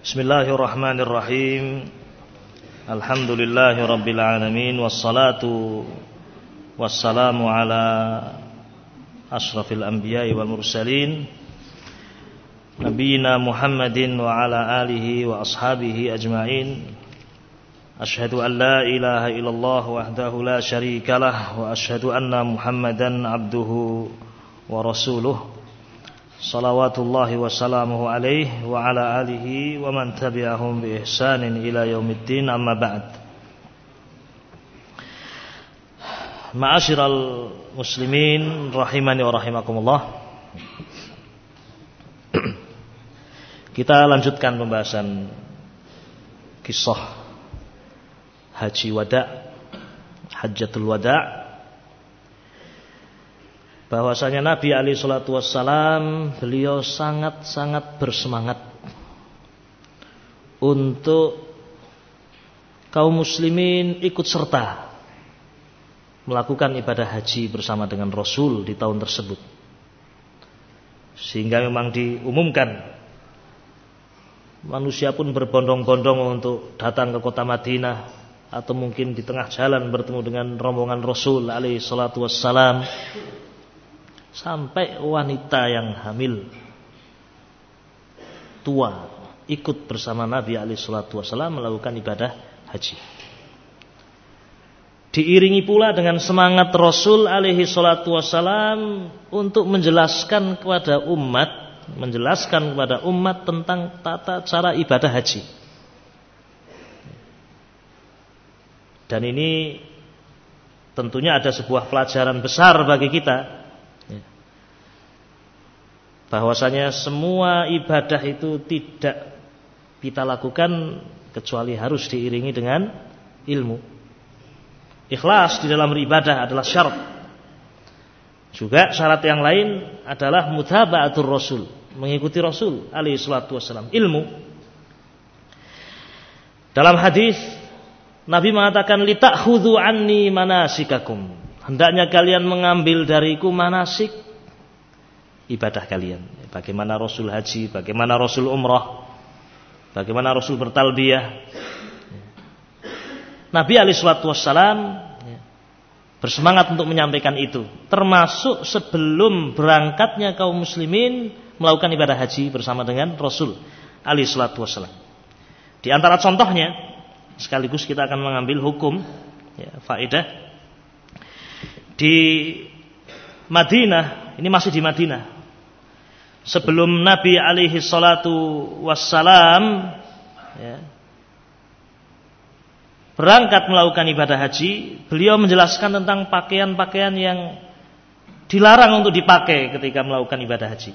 Bismillahirrahmanirrahim. Alhamdulillahirabbil alamin wassalatu wassalamu ala asyrafil anbiya'i wal mursalin nabiyina Muhammadin wa ala alihi wa ashabihi ajma'in. Ashhadu an la ilaha illallah wahdahu la syarika lah wa ashhadu anna Muhammadan abduhu wa rasuluh. Salawatullahi wa salamuhu alaihi wa ala alihi wa man tabi'ahum bi ihsanin ila yaumiddin amma ba'd. Ma'asyiral muslimin rahimani wa rahimakumullah. Kita lanjutkan pembahasan kisah Haji Wada' Hajjatul Wada' bahwasanya Nabi Ali Shallallahu Wasallam beliau sangat-sangat bersemangat untuk kaum muslimin ikut serta melakukan ibadah haji bersama dengan Rasul di tahun tersebut. Sehingga memang diumumkan manusia pun berbondong-bondong untuk datang ke kota Madinah atau mungkin di tengah jalan bertemu dengan rombongan Rasul alaihi salatu wassalam sampai wanita yang hamil tua ikut bersama Nabi alaihi salatu melakukan ibadah haji. Diiringi pula dengan semangat Rasul alaihi salatu wasallam untuk menjelaskan kepada umat, menjelaskan kepada umat tentang tata cara ibadah haji. Dan ini tentunya ada sebuah pelajaran besar bagi kita bahwasanya semua ibadah itu tidak kita lakukan kecuali harus diiringi dengan ilmu. Ikhlas di dalam beribadah adalah syarat. Juga syarat yang lain adalah mutaba'atur rasul, mengikuti Rasul alaihi salatu wasallam, ilmu. Dalam hadis Nabi mengatakan litakhudhu anni manasikakum. Hendaknya kalian mengambil dariku manasik ibadah kalian. Bagaimana Rasul haji, bagaimana Rasul umrah, bagaimana Rasul bertalbiyah. Nabi Ali Shallallahu Wasallam bersemangat untuk menyampaikan itu, termasuk sebelum berangkatnya kaum muslimin melakukan ibadah haji bersama dengan Rasul Ali Shallallahu Wasallam. Di antara contohnya, sekaligus kita akan mengambil hukum ya, faedah di Madinah, ini masih di Madinah sebelum Nabi alaihi salatu wassalam ya, berangkat melakukan ibadah haji, beliau menjelaskan tentang pakaian-pakaian yang dilarang untuk dipakai ketika melakukan ibadah haji.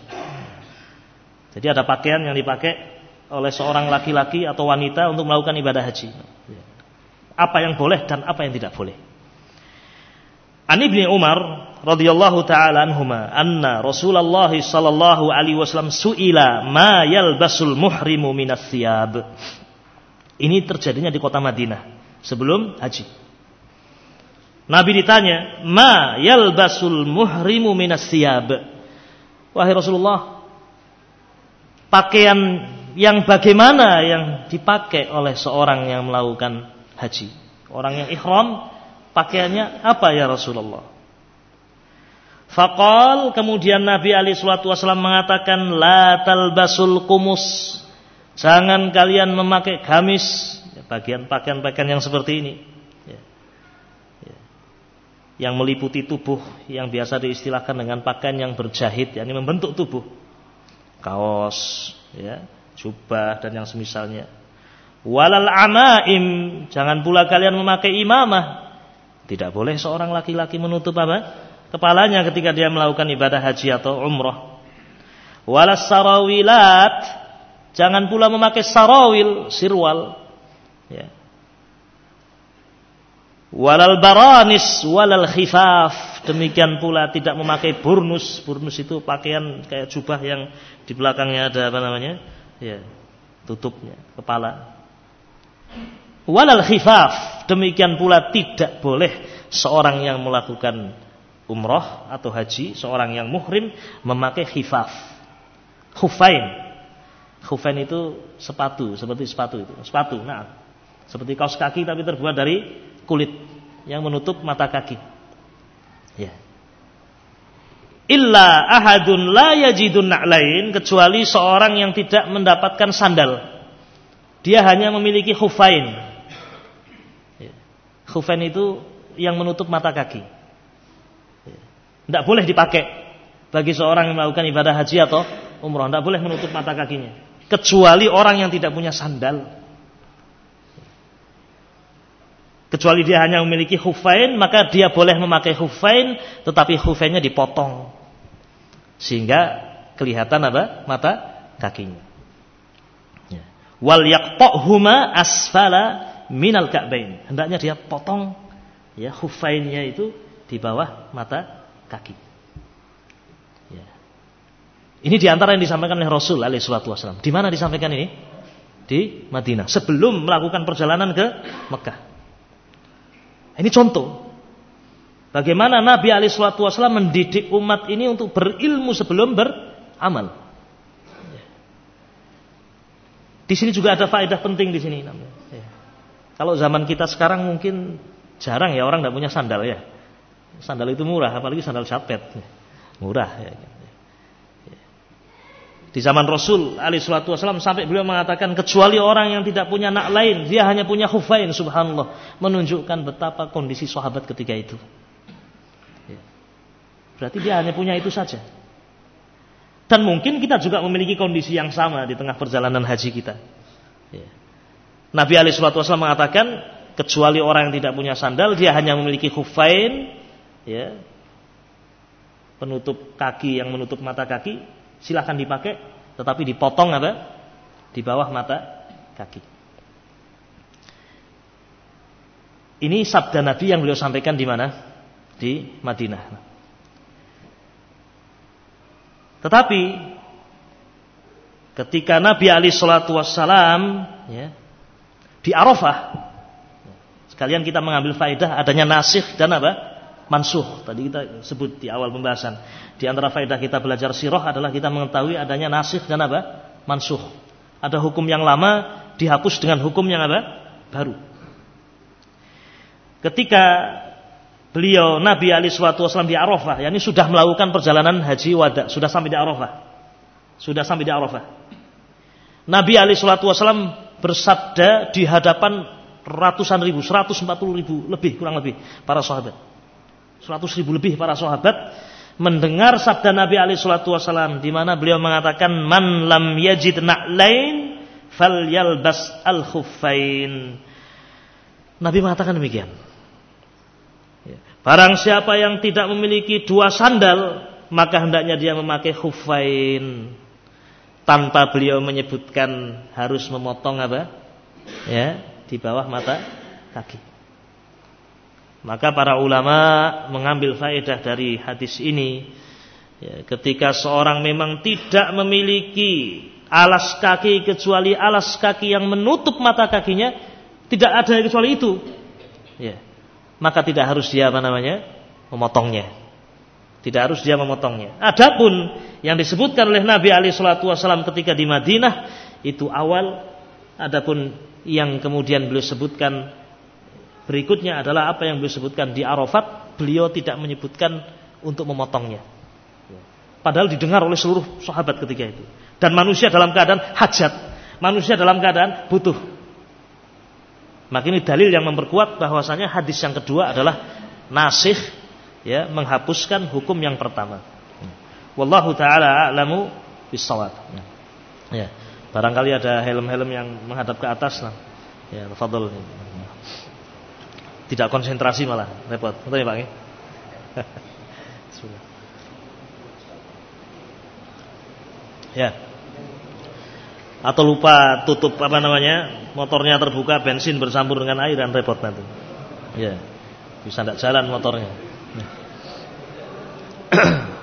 Jadi ada pakaian yang dipakai oleh seorang laki-laki atau wanita untuk melakukan ibadah haji. Apa yang boleh dan apa yang tidak boleh. An Ibnu Umar radhiyallahu taala anhuma anna Rasulullah sallallahu alaihi wasallam suila ma yalbasul muhrimu minas thiyab. Ini terjadinya di kota Madinah sebelum haji. Nabi ditanya, "Ma yalbasul muhrimu minas thiyab?" Wahai Rasulullah, pakaian yang bagaimana yang dipakai oleh seorang yang melakukan haji? Orang yang ihram Pakaiannya apa ya Rasulullah? Fakal kemudian Nabi Ali Shallallahu Wasallam mengatakan la talbasul kumus. Jangan kalian memakai gamis, ya, bagian pakaian-pakaian yang seperti ini. Ya. Ya. Yang meliputi tubuh yang biasa diistilahkan dengan pakaian yang berjahit, yakni membentuk tubuh. Kaos, ya, jubah dan yang semisalnya. Walal amaim, jangan pula kalian memakai imamah, tidak boleh seorang laki-laki menutup apa? Kepalanya ketika dia melakukan ibadah haji atau umrah. Walas sarawilat. Jangan pula memakai sarawil, sirwal. Ya. Walal baranis, walal khifaf. Demikian pula tidak memakai burnus. Burnus itu pakaian kayak jubah yang di belakangnya ada apa namanya? Ya, tutupnya, kepala walal khifaf. Demikian pula tidak boleh seorang yang melakukan umroh atau haji, seorang yang muhrim memakai khifaf. Khufain. Khufain itu sepatu, seperti sepatu itu. Sepatu, nah. Seperti kaos kaki tapi terbuat dari kulit yang menutup mata kaki. Ya. Illa ahadun la yajidun na'lain kecuali seorang yang tidak mendapatkan sandal. Dia hanya memiliki khufain. Khufain itu yang menutup mata kaki. Tidak boleh dipakai bagi seorang yang melakukan ibadah haji atau umroh. Tidak boleh menutup mata kakinya kecuali orang yang tidak punya sandal. Kecuali dia hanya memiliki hufain, maka dia boleh memakai hufain, tetapi hufainnya dipotong. Sehingga kelihatan apa? Mata kakinya. Ya. Wal yaqta'huma asfala minal ka'bain. Hendaknya dia potong ya hufainnya itu di bawah mata kaki. Ini di antara yang disampaikan oleh Rasul alaihissalam. Di mana disampaikan ini? Di Madinah. Sebelum melakukan perjalanan ke Mekah. Ini contoh. Bagaimana Nabi alaihissalam mendidik umat ini untuk berilmu sebelum beramal. Di sini juga ada faedah penting di sini. Kalau zaman kita sekarang mungkin jarang ya orang tidak punya sandal ya. Sandal itu murah, apalagi sandal capet. Murah ya. Di zaman Rasul Ali Shallallahu Wasallam sampai beliau mengatakan kecuali orang yang tidak punya nak lain, dia hanya punya khufain. Subhanallah, menunjukkan betapa kondisi sahabat ketika itu. Ya. Berarti dia hanya punya itu saja. Dan mungkin kita juga memiliki kondisi yang sama di tengah perjalanan haji kita. Ya. Nabi Ali Wasallam mengatakan kecuali orang yang tidak punya sandal, dia hanya memiliki khufain, ya, penutup kaki yang menutup mata kaki, silahkan dipakai, tetapi dipotong apa? Di bawah mata kaki. Ini sabda Nabi yang beliau sampaikan di mana? Di Madinah. Tetapi ketika Nabi Ali Shallallahu Wasallam ya, di Arafah, sekalian kita mengambil faedah adanya nasih dan apa? mansuh. Tadi kita sebut di awal pembahasan. Di antara faedah kita belajar sirah adalah kita mengetahui adanya nasih dan apa? Mansuh. Ada hukum yang lama dihapus dengan hukum yang apa? Baru. Ketika beliau Nabi Ali Shallallahu Wasallam di Arafah, yakni sudah melakukan perjalanan haji wada, sudah sampai di Arafah, sudah sampai di Arafah. Nabi Ali Shallallahu Wasallam bersabda di hadapan ratusan ribu, 140 ribu lebih kurang lebih para sahabat. 100 ribu lebih para sahabat mendengar sabda Nabi alaihi wasallam di mana beliau mengatakan man lam yajid na'lain falyalbas al khuffain. Nabi mengatakan demikian. Ya. Barang siapa yang tidak memiliki dua sandal, maka hendaknya dia memakai khuffain. Tanpa beliau menyebutkan harus memotong apa? Ya, di bawah mata kaki. Maka para ulama mengambil faedah dari hadis ini. Ya, ketika seorang memang tidak memiliki alas kaki kecuali alas kaki yang menutup mata kakinya, tidak ada kecuali itu. Ya, maka tidak harus dia apa namanya memotongnya. Tidak harus dia memotongnya. Adapun yang disebutkan oleh Nabi Ali Shallallahu Wasallam ketika di Madinah itu awal. Adapun yang kemudian beliau sebutkan Berikutnya adalah apa yang beliau sebutkan di Arafat, beliau tidak menyebutkan untuk memotongnya. Padahal didengar oleh seluruh sahabat ketika itu. Dan manusia dalam keadaan hajat. Manusia dalam keadaan butuh. Maka ini dalil yang memperkuat bahwasanya hadis yang kedua adalah nasih ya menghapuskan hukum yang pertama. Wallahu taala a'lamu bisawab. Ya. Barangkali ada helm-helm yang menghadap ke atas nah. Ya, tafadhol. Tidak konsentrasi malah repot. Betul ya Pak? ya. Atau lupa tutup apa namanya motornya terbuka bensin bercampur dengan air dan repot nanti. Ya. Bisa tidak jalan motornya. Ya.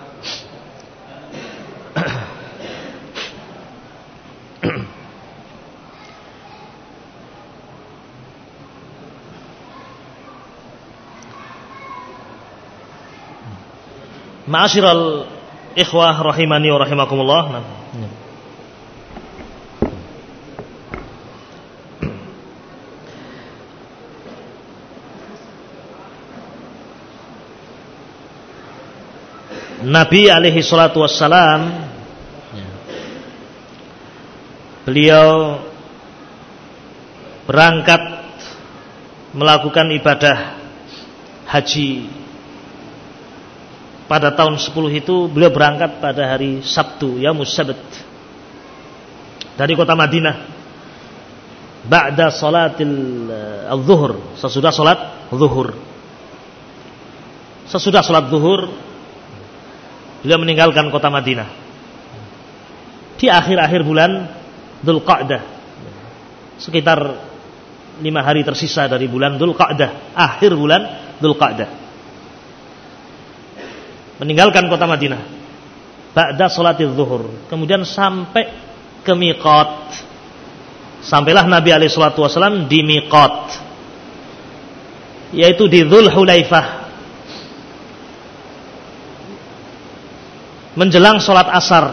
Ma'asyiral ikhwah rahimani wa rahimakumullah. Nah. Nabi alaihi salatu wassalam beliau berangkat melakukan ibadah haji pada tahun 10 itu beliau berangkat pada hari Sabtu ya Musabat dari kota Madinah. Ba'da salatil al-zuhur. Sesudah salat zuhur. Sesudah salat zuhur beliau meninggalkan kota Madinah. Di akhir-akhir bulan Dhul Qa'dah sekitar lima hari tersisa dari bulan Dhul Qa'dah akhir bulan Dhul Qa'dah meninggalkan kota Madinah. Ba'da salatil zuhur. Kemudian sampai ke miqat. Sampailah Nabi alaihi salatu wasallam di miqat. Yaitu di Dhul Hulaifah. Menjelang sholat asar.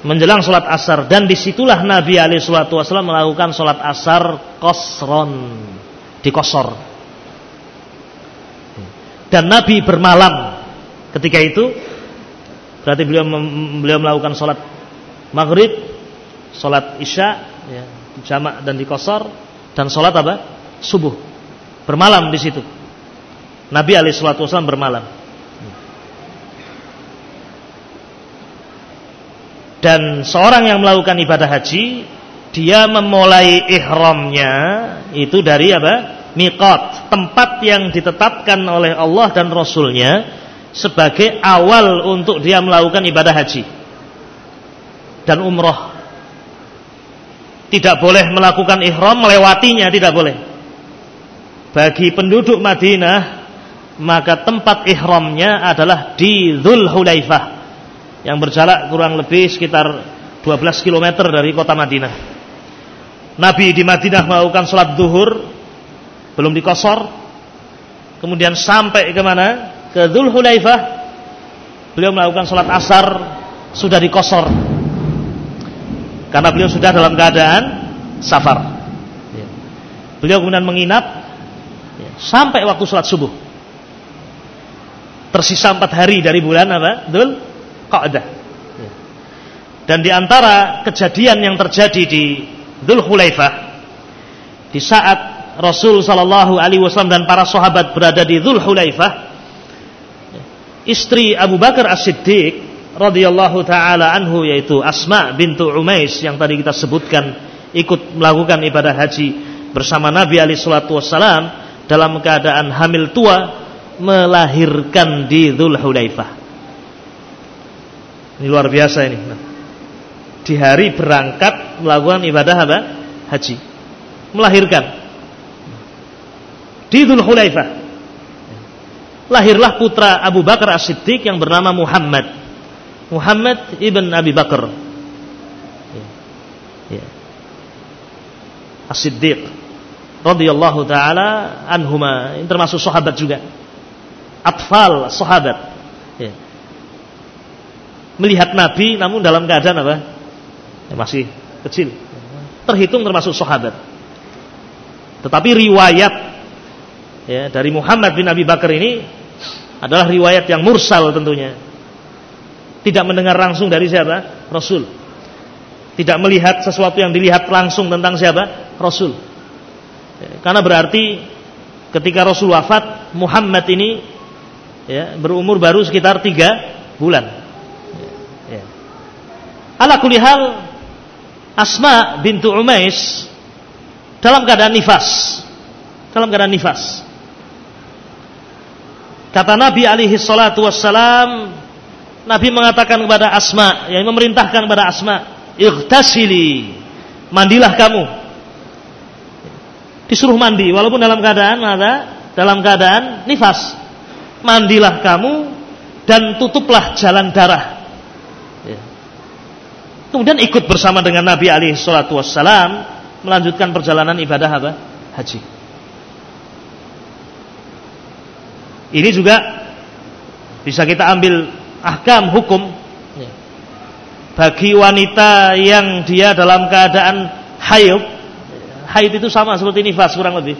Menjelang sholat asar. Dan di situlah Nabi Shallallahu Wasallam melakukan sholat asar kosron di kosor dan Nabi bermalam. Ketika itu berarti beliau beliau melakukan sholat maghrib sholat isya ya, jamak dan di kosor dan sholat apa? Subuh. Bermalam di situ. Nabi Wasallam bermalam. Dan seorang yang melakukan ibadah haji dia memulai ihramnya itu dari apa? Miqat, tempat yang ditetapkan oleh Allah dan Rasulnya sebagai awal untuk dia melakukan ibadah haji dan umroh. Tidak boleh melakukan ihram melewatinya, tidak boleh. Bagi penduduk Madinah, maka tempat ihramnya adalah di Dhul Hulaifah yang berjarak kurang lebih sekitar 12 km dari kota Madinah. Nabi di Madinah melakukan sholat duhur, belum dikosor, kemudian sampai ke mana? Ke Dhul Hulaifah, beliau melakukan sholat asar, sudah dikosor. Karena beliau sudah dalam keadaan safar. Beliau kemudian menginap sampai waktu sholat subuh. Tersisa empat hari dari bulan apa? Dhul Qa'dah. Dan di antara kejadian yang terjadi di Dhul Hulaifah di saat Rasul sallallahu alaihi wasallam dan para sahabat berada di Dhul Hulaifah istri Abu Bakar As-Siddiq radhiyallahu taala anhu yaitu Asma bintu Umais yang tadi kita sebutkan ikut melakukan ibadah haji bersama Nabi alaihi salatu wasallam dalam keadaan hamil tua melahirkan di Dhul Hulaifah ini luar biasa ini. Nah, di hari berangkat melakukan ibadah apa? Haji. Melahirkan. Di Dhul Hulaifah. Lahirlah putra Abu Bakar As-Siddiq yang bernama Muhammad. Muhammad ibn Abi Bakar. Ya. As-Siddiq radhiyallahu taala anhuma. Termasuk sahabat juga. Atfal sahabat. Ya melihat Nabi namun dalam keadaan apa? Ya, masih kecil. Terhitung termasuk sahabat. Tetapi riwayat ya, dari Muhammad bin Abi Bakar ini adalah riwayat yang mursal tentunya. Tidak mendengar langsung dari siapa? Rasul. Tidak melihat sesuatu yang dilihat langsung tentang siapa? Rasul. Ya, karena berarti ketika Rasul wafat, Muhammad ini ya, berumur baru sekitar tiga bulan. Ala kulihal Asma bintu Umais dalam keadaan nifas. Dalam keadaan nifas. Kata Nabi alaihi salatu wassalam, Nabi mengatakan kepada Asma, yang memerintahkan kepada Asma, "Ightasili." Mandilah kamu. Disuruh mandi walaupun dalam keadaan ada dalam keadaan nifas. Mandilah kamu dan tutuplah jalan darah Kemudian ikut bersama dengan Nabi alaihi salatu wassalam melanjutkan perjalanan ibadah apa? Haji. Ini juga bisa kita ambil ahkam hukum ya. bagi wanita yang dia dalam keadaan haid. Haid itu sama seperti nifas kurang lebih.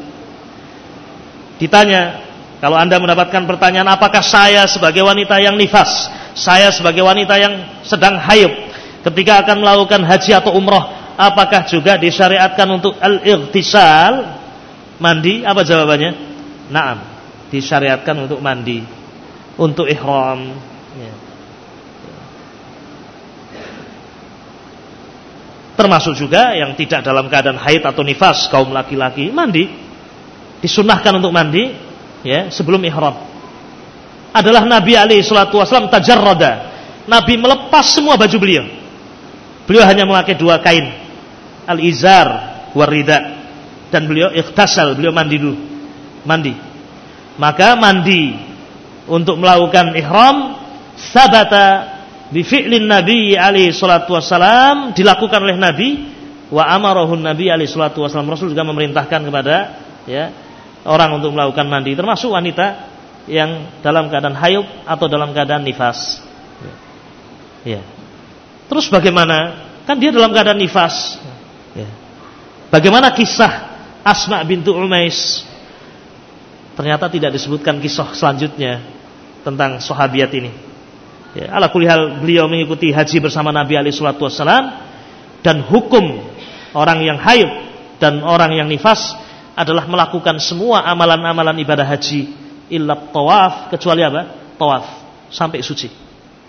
Ditanya, Kalau Anda mendapatkan pertanyaan apakah saya sebagai wanita yang nifas, saya sebagai wanita yang sedang hayub ketika akan melakukan haji atau umroh, apakah juga disyariatkan untuk al-ightisal mandi? Apa jawabannya? Naam, disyariatkan untuk mandi, untuk ihram. Ya. Termasuk juga yang tidak dalam keadaan haid atau nifas kaum laki-laki mandi, disunahkan untuk mandi ya sebelum ihram adalah Nabi alaihi salatu wasallam tajarrada. Nabi melepas semua baju beliau. Beliau hanya memakai dua kain, al-izar warida dan beliau ikhtasal, beliau mandi dulu. Mandi. Maka mandi untuk melakukan ihram sabata bi fi'lin Nabi alaihi salatu wasallam dilakukan oleh Nabi wa amarahun Nabi alaihi salatu wasallam. Rasul juga memerintahkan kepada ya orang untuk melakukan mandi termasuk wanita yang dalam keadaan hayub atau dalam keadaan nifas. Ya. Terus bagaimana? Kan dia dalam keadaan nifas. Ya. Bagaimana kisah Asma bintu Umais? Ternyata tidak disebutkan kisah selanjutnya tentang sahabiat ini. Ya, ala kulihal beliau mengikuti haji bersama Nabi alaihi salatu dan hukum orang yang hayub dan orang yang nifas adalah melakukan semua amalan-amalan ibadah haji illa tawaf kecuali apa? Tawaf sampai suci.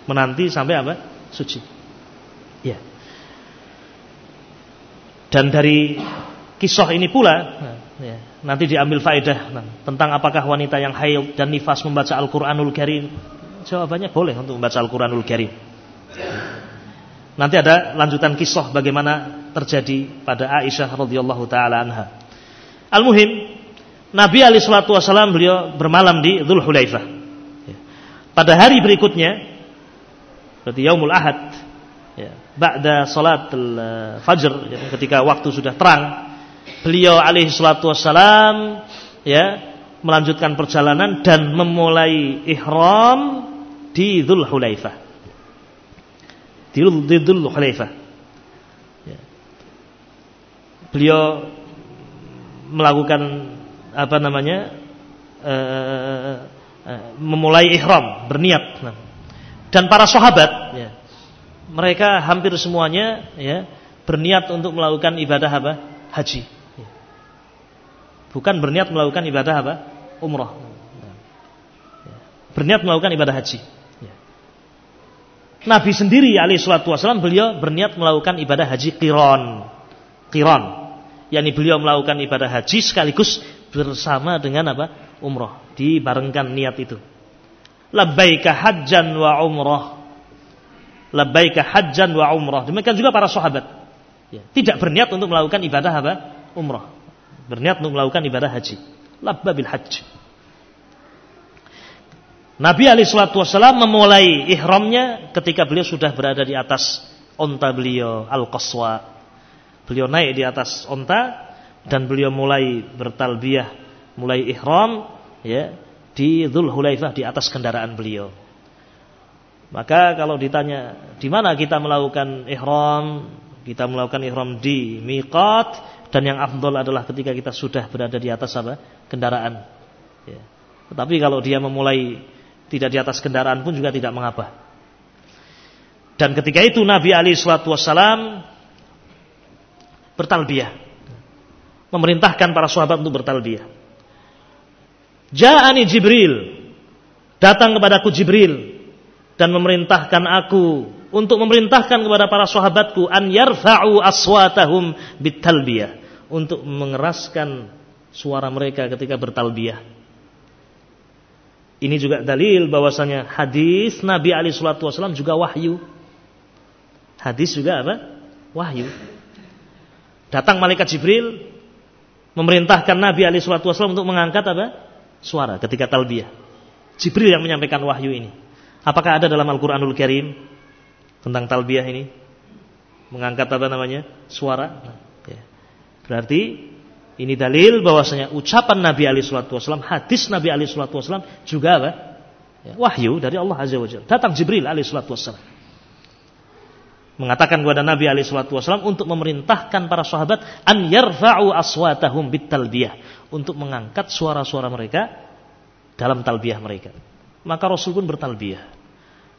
Menanti sampai apa? Suci. Ya. Dan dari kisah ini pula ya, nanti diambil faedah tentang apakah wanita yang haid dan nifas membaca Al-Qur'anul Karim. Jawabannya boleh untuk membaca Al-Qur'anul Karim. Nanti ada lanjutan kisah bagaimana terjadi pada Aisyah radhiyallahu taala anha. Al-Muhim, Nabi Ali Shallallahu Wasallam beliau bermalam di Dhul Hulaifah. Pada hari berikutnya, berarti Yaumul Ahad, ya, Ba'da salat fajr, ya, ketika waktu sudah terang, beliau alaihi salatu wassalam ya, melanjutkan perjalanan dan memulai ihram di Dhul Hulaifah. Di, Dhul Hulaifah. Ya. Beliau melakukan apa namanya uh, uh, memulai ihram berniat dan para sahabat ya, mereka hampir semuanya ya berniat untuk melakukan ibadah apa haji. Bukan berniat melakukan ibadah apa umrah ya. berniat melakukan ibadah haji. Nabi sendiri alaihi salatu wasallam beliau berniat melakukan ibadah haji qiron qiron yakni beliau melakukan ibadah haji sekaligus bersama dengan apa? umrah, dibarengkan niat itu. Labbaika hajjan wa umrah. Labbaika hajjan wa umrah. Demikian juga para sahabat. Ya, tidak berniat untuk melakukan ibadah apa? Umrah. Berniat untuk melakukan ibadah haji. Labba bil hajj. Nabi alaihi salatu wasallam memulai ihramnya ketika beliau sudah berada di atas onta beliau al-qaswa Beliau naik di atas onta dan beliau mulai bertalbiyah, mulai ihram ya di Dzul Hulaifah di atas kendaraan beliau. Maka kalau ditanya di mana kita melakukan ihram, kita melakukan ihram di miqat dan yang afdol adalah ketika kita sudah berada di atas apa? kendaraan. Ya. Tetapi kalau dia memulai tidak di atas kendaraan pun juga tidak mengapa. Dan ketika itu Nabi Ali Shallallahu Wasallam bertalbiyah. Memerintahkan para sahabat untuk bertalbiyah. Ja'ani Jibril. Datang kepadaku Jibril dan memerintahkan aku untuk memerintahkan kepada para sahabatku an yarfa'u aswatahum bitalbiyah untuk mengeraskan suara mereka ketika bertalbiyah. Ini juga dalil bahwasanya hadis Nabi Ali Shallallahu Wasallam juga wahyu. Hadis juga apa? Wahyu. Datang malaikat Jibril memerintahkan Nabi Ali Shallallahu Wasallam untuk mengangkat apa? Suara ketika talbiyah. Jibril yang menyampaikan wahyu ini. Apakah ada dalam Al-Quranul Karim tentang talbiyah ini? Mengangkat apa namanya? Suara. Berarti ini dalil bahwasanya ucapan Nabi Ali Shallallahu Wasallam, hadis Nabi Ali Shallallahu Wasallam juga apa? Ya, wahyu dari Allah Azza Wajalla. Datang Jibril Ali Shallallahu Wasallam mengatakan kepada Nabi alaihi wasallam untuk memerintahkan para sahabat an yarfa'u aswatahum bitalbiyah untuk mengangkat suara-suara mereka dalam talbiyah mereka. Maka Rasul pun bertalbiyah.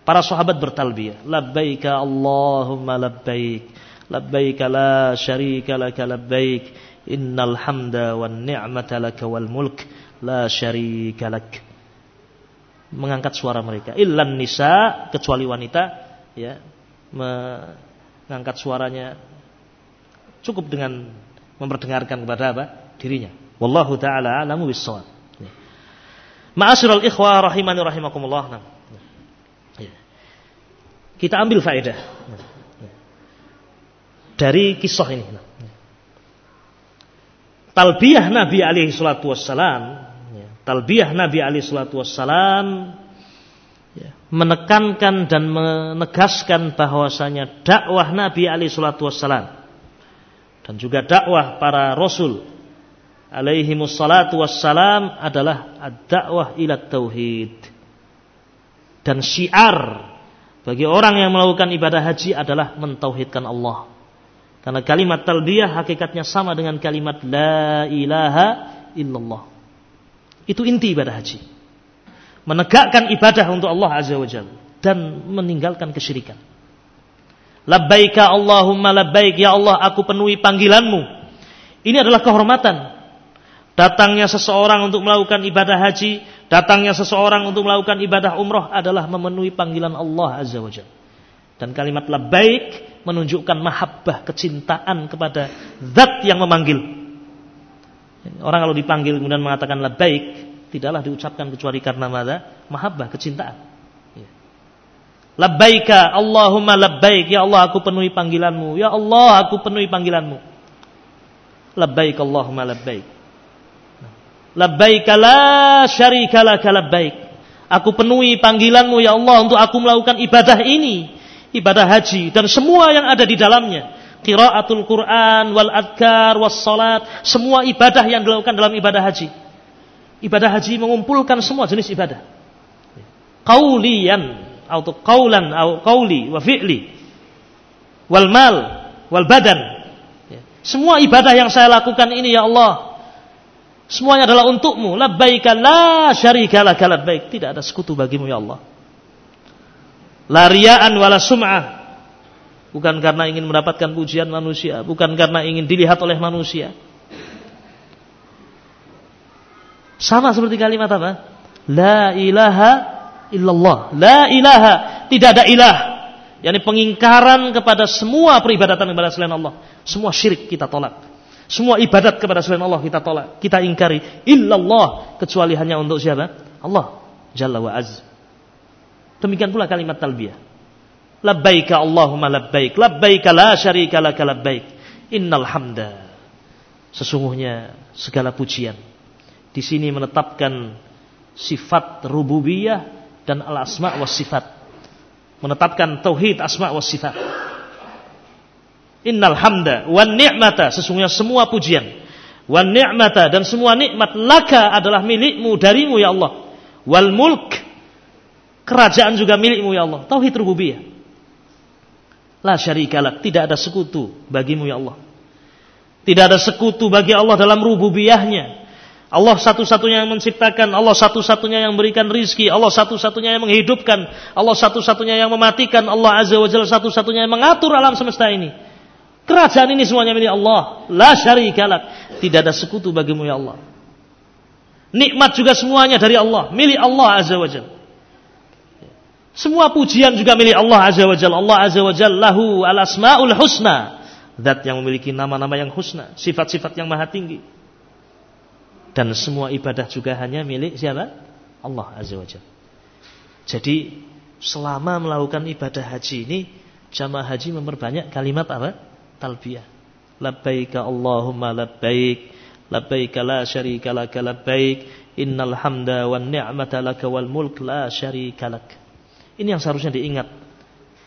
Para sahabat bertalbiyah, labbaika Allahumma labbaik, labbaika la syarika laka labbaik, innal hamda wan ni'mata laka wal mulk la syarika lak. Mengangkat suara mereka, illan nisa kecuali wanita ya, mengangkat suaranya cukup dengan memperdengarkan kepada apa? dirinya. Wallahu taala alamu bissawab. Ma'asyiral ikhwah rahimani rahimakumullah. Nah. Kita ambil faedah dari kisah ini. Talbiyah Nabi alaihi salatu wassalam, talbiyah Nabi alaihi salatu wassalam menekankan dan menegaskan bahwasanya dakwah Nabi alaihi salatu wassalam dan juga dakwah para rasul alaihi wassalatu wassalam adalah ad-dakwah ila tauhid. Dan syiar bagi orang yang melakukan ibadah haji adalah mentauhidkan Allah. Karena kalimat talbiyah hakikatnya sama dengan kalimat la ilaha illallah. Itu inti ibadah haji. Menegakkan ibadah untuk Allah Azza wa Jalla dan meninggalkan kesyirikan. Labbaika Allahumma labbaik ya Allah aku penuhi panggilanmu. Ini adalah kehormatan. Datangnya seseorang untuk melakukan ibadah haji Datangnya seseorang untuk melakukan ibadah umroh adalah memenuhi panggilan Allah Azza wa Jalla. Dan kalimat labbaik menunjukkan mahabbah, kecintaan kepada zat yang memanggil. Orang kalau dipanggil kemudian mengatakan labbaik, tidaklah diucapkan kecuali karena mada? Mahabbah, kecintaan. Ya. Labbaika Allahumma labbaik. Ya Allah aku penuhi panggilanmu. Ya Allah aku penuhi panggilanmu. Labbaik Allahumma labbaik. Labbaik la syarika laka labbaik. Aku penuhi panggilanmu ya Allah untuk aku melakukan ibadah ini. Ibadah haji dan semua yang ada di dalamnya. Qiraatul Quran, wal adkar, was salat. Semua ibadah yang dilakukan dalam ibadah haji. Ibadah haji mengumpulkan semua jenis ibadah. Qauliyan atau qaulan atau qauli wa fi'li wal mal wal badan. Semua ibadah yang saya lakukan ini ya Allah Semuanya adalah untukmu. Labbaika la syarika laka labbaik. Tidak ada sekutu bagimu ya Allah. La riya'an wala sum'ah. Bukan karena ingin mendapatkan pujian manusia, bukan karena ingin dilihat oleh manusia. Sama seperti kalimat apa? La ilaha illallah. La ilaha, tidak ada ilah. Yani pengingkaran kepada semua peribadatan kepada selain Allah. Semua syirik kita tolak. Semua ibadat kepada selain Allah kita tolak, kita ingkari. Illallah kecuali hanya untuk siapa? Allah Jalla wa Az. Demikian pula kalimat talbiyah. Labbaika Allahumma labbaik, labbaika la syarika laka labbaik. Innal hamda. Sesungguhnya segala pujian di sini menetapkan sifat rububiyah dan al-asma wa sifat. Menetapkan tauhid asma wa sifat Innal hamda wan ni'mata sesungguhnya semua pujian wan ni'mata dan semua nikmat laka adalah milikmu darimu ya Allah. Wal mulk kerajaan juga milikmu ya Allah. Tauhid rububiyah. La syarikalak, tidak ada sekutu bagimu ya Allah. Tidak ada sekutu bagi Allah dalam rububiyahnya. Allah satu-satunya yang menciptakan, Allah satu-satunya yang memberikan rizki, Allah satu-satunya yang menghidupkan, Allah satu-satunya yang mematikan, Allah azza wa jalla satu-satunya yang mengatur alam semesta ini. Kerajaan ini semuanya milik Allah. La syarikalak. Tidak ada sekutu bagimu ya Allah. Nikmat juga semuanya dari Allah. Milik Allah Azza wa Jal. Semua pujian juga milik Allah Azza wa Jal. Allah Azza wa Jal lahu al-asma'ul husna. Zat yang memiliki nama-nama yang husna. Sifat-sifat yang maha tinggi. Dan semua ibadah juga hanya milik siapa? Allah Azza wa Jal. Jadi selama melakukan ibadah haji ini jamaah haji memperbanyak kalimat apa? talbiyah. Labbaik Allahumma labbaik. Labbaik la syarika laka labbaik. Innal hamda wan ni'mata laka wal mulk la syarika lak. Ini yang seharusnya diingat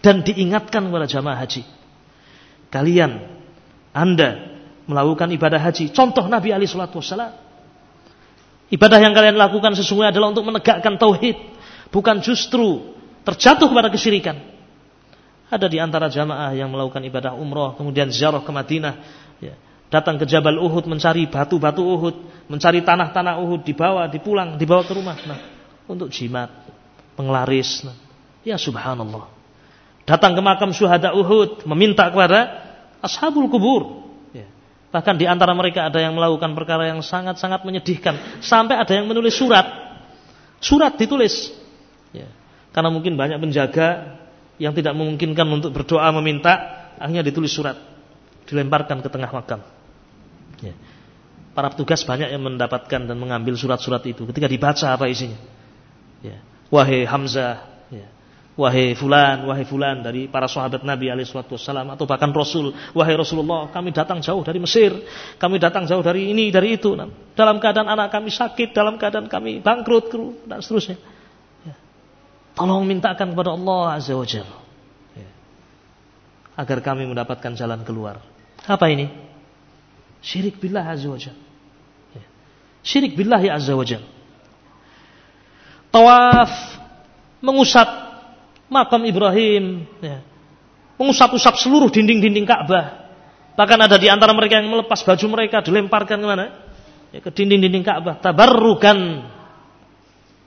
dan diingatkan kepada jamaah haji. Kalian Anda melakukan ibadah haji, contoh Nabi Ali salatu wasallam. Ibadah yang kalian lakukan sesungguhnya adalah untuk menegakkan tauhid, bukan justru terjatuh kepada kesyirikan. Ada di antara jamaah yang melakukan ibadah umroh, kemudian ziarah ke Madinah. Ya. datang ke Jabal Uhud mencari batu-batu Uhud, mencari tanah-tanah Uhud, dibawa, dipulang, dibawa ke rumah. Nah, untuk jimat, penglaris. Nah, ya subhanallah. Datang ke makam syuhada Uhud, meminta kepada ashabul kubur. Ya. Bahkan di antara mereka ada yang melakukan perkara yang sangat-sangat menyedihkan. Sampai ada yang menulis surat. Surat ditulis. Ya. Karena mungkin banyak penjaga yang tidak memungkinkan untuk berdoa meminta, akhirnya ditulis surat. Dilemparkan ke tengah makam. Ya. Para petugas banyak yang mendapatkan dan mengambil surat-surat itu. Ketika dibaca apa isinya. Ya. Wahai Hamzah. Wahai Fulan, wahai Fulan dari para sahabat Nabi Alaihissalam atau bahkan Rasul, wahai Rasulullah, kami datang jauh dari Mesir, kami datang jauh dari ini, dari itu. Nah, dalam keadaan anak kami sakit, dalam keadaan kami bangkrut, dan seterusnya. Ya. Tolong mintakan kepada Allah Azza wa Jalla. Ya. Agar kami mendapatkan jalan keluar. Apa ini? Syirik billah Azza wa Jalla. Ya. Syirik ya Azza wa Jalla tawaf, mengusap makam Ibrahim, ya. mengusap-usap seluruh dinding-dinding Ka'bah. Bahkan ada di antara mereka yang melepas baju mereka dilemparkan ke mana? Ya, ke dinding-dinding Ka'bah. Tabarrukan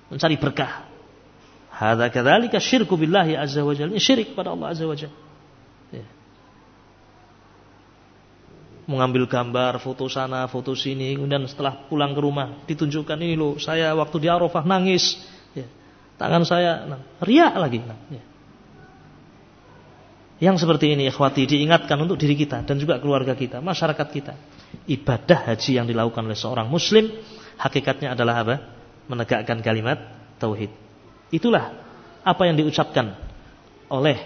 mencari berkah. Hadza kadzalika syirku billahi azza wa jalla. Syirik pada Allah azza wa jalla. Ya. Mengambil gambar, foto sana, foto sini, kemudian setelah pulang ke rumah ditunjukkan ini loh, saya waktu di Arafah nangis tangan saya nah, riak lagi. Nah, ya. Yang seperti ini ikhwati diingatkan untuk diri kita dan juga keluarga kita, masyarakat kita. Ibadah haji yang dilakukan oleh seorang muslim hakikatnya adalah apa? Menegakkan kalimat tauhid. Itulah apa yang diucapkan oleh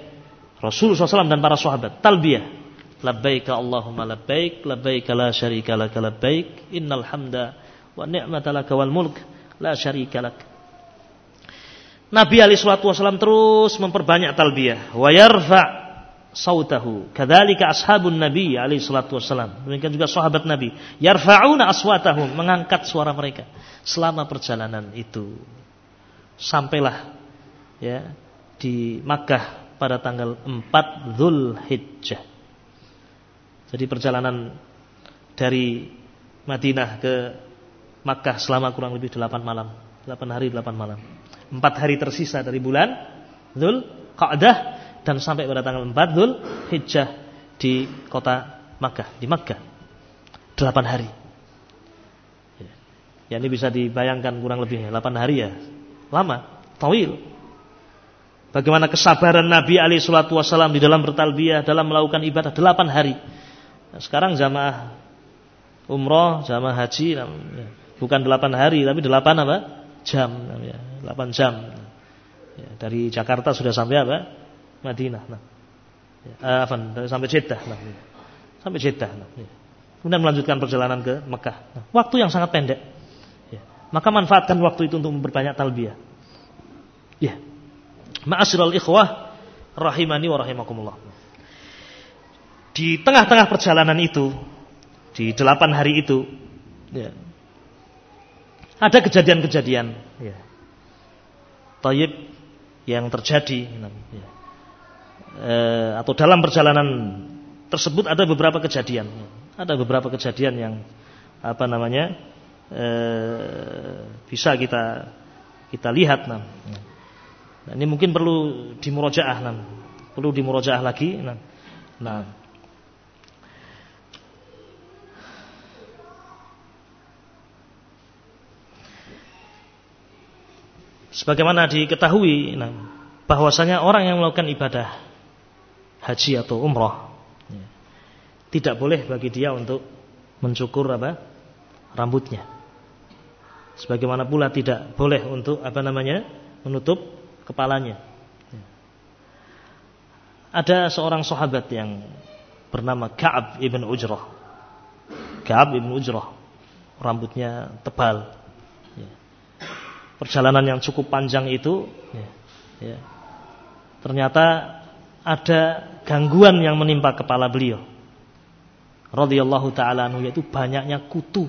Rasulullah SAW dan para sahabat. Talbiyah. Labbaika Allahumma labbaik, labbaika la syarika laka labbaik, innal hamda wa ni'mata laka wal mulk la syarika laka. Nabi Ali Shallallahu Wasallam terus memperbanyak talbiyah. Wa yarfa sautahu. Kadzalika ashabun Nabi Ali Shallallahu Wasallam. Demikian juga sahabat Nabi. Yarfa'una aswatahum. Mengangkat suara mereka. Selama perjalanan itu. Sampailah ya di Makkah pada tanggal 4 Dhul Hijjah. Jadi perjalanan dari Madinah ke Makkah selama kurang lebih 8 malam. 8 hari 8 malam empat hari tersisa dari bulan Dhul Qa'dah dan sampai pada tanggal 4 Dhul Hijjah di kota Makkah, di Makkah. Delapan hari. Ya. ya ini bisa dibayangkan kurang lebih delapan hari ya. Lama, tawil. Bagaimana kesabaran Nabi Ali Shallallahu Wasallam di dalam bertalbiyah, dalam melakukan ibadah delapan hari. Nah, sekarang jamaah umroh, jamaah haji, ya, bukan delapan hari, tapi delapan apa? Jam. Ya. 8 jam. Ya, dari Jakarta sudah sampai apa? Madinah. Nah. Ya, uh, sampai Jeddah. Nah. Ya. Sampai Jeddah. Nah. Ya. Kemudian melanjutkan perjalanan ke Mekah. Nah, waktu yang sangat pendek. Ya. Maka manfaatkan waktu itu untuk memperbanyak talbiyah. Ya. Ma'asyiral ikhwah rahimani wa rahimakumullah. Di tengah-tengah perjalanan itu, di delapan hari itu, ya, ada kejadian-kejadian. Ya taib yang terjadi ya. e, atau dalam perjalanan tersebut ada beberapa kejadian ada beberapa kejadian yang apa namanya e, bisa kita kita lihat nah. ini mungkin perlu dimurojaah perlu dimurojaah lagi nah, nah Sebagaimana diketahui nah, bahwasanya orang yang melakukan ibadah haji atau umroh ya, tidak boleh bagi dia untuk mencukur apa rambutnya. Sebagaimana pula tidak boleh untuk apa namanya menutup kepalanya. Ya. Ada seorang sahabat yang bernama Ka'ab ibn Ujrah. Ka'ab ibn Ujrah rambutnya tebal perjalanan yang cukup panjang itu ya, ya, ternyata ada gangguan yang menimpa kepala beliau radhiyallahu taala anhu yaitu banyaknya kutu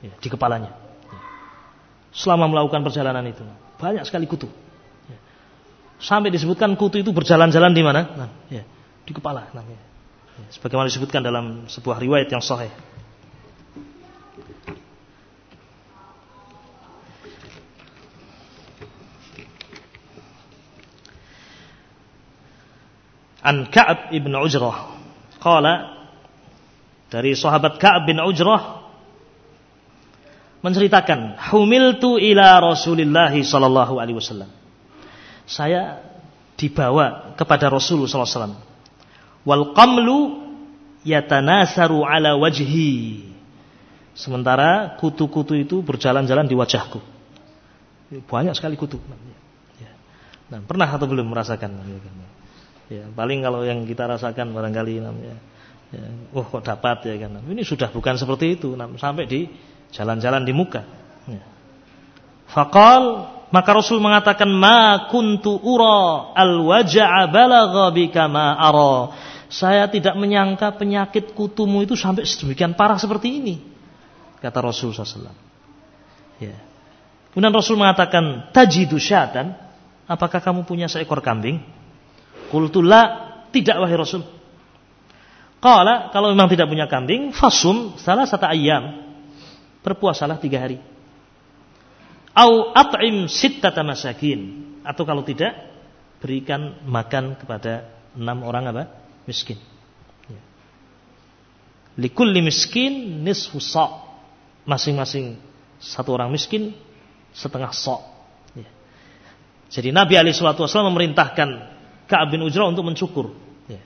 ya, di kepalanya ya. selama melakukan perjalanan itu banyak sekali kutu sampai disebutkan kutu itu berjalan-jalan di mana nah, ya, di kepala nah, ya. Sebagaimana disebutkan dalam sebuah riwayat yang sahih. An Ka'ab ibn Ujrah. Qala dari sahabat Ka'ab bin Ujrah menceritakan, "Humiltu ila Rasulillah sallallahu alaihi wasallam." Saya dibawa kepada Rasul sallallahu alaihi wasallam. Wal qamlu yatanasaru ala wajhi. Sementara kutu-kutu itu berjalan-jalan di wajahku. Banyak sekali kutu. Ya. Nah, pernah atau belum merasakan? Ya, paling kalau yang kita rasakan barangkali namanya. Ya, oh kok dapat ya kan. Ini sudah bukan seperti itu. Sampai di jalan-jalan di muka. Ya. Fakal maka Rasul mengatakan ma kuntu ura al waja'a balagha bika ma ara. Saya tidak menyangka penyakit kutumu itu sampai sedemikian parah seperti ini. Kata Rasul SAW. Ya. Kemudian Rasul mengatakan tajidu syatan. Apakah kamu punya seekor kambing? Kultulah tidak wahai Rasul. Kala kalau memang tidak punya kambing, fasum salah satu ayam berpuasalah tiga hari. Au at'im sittata masakin. Atau kalau tidak, berikan makan kepada enam orang apa? Miskin. Ya. Likulli miskin nisfu sa' Masing-masing satu orang miskin setengah sok. Ya. Jadi Nabi Ali Shallallahu Wasallam memerintahkan Ka'ab bin Ujrah untuk mencukur ya.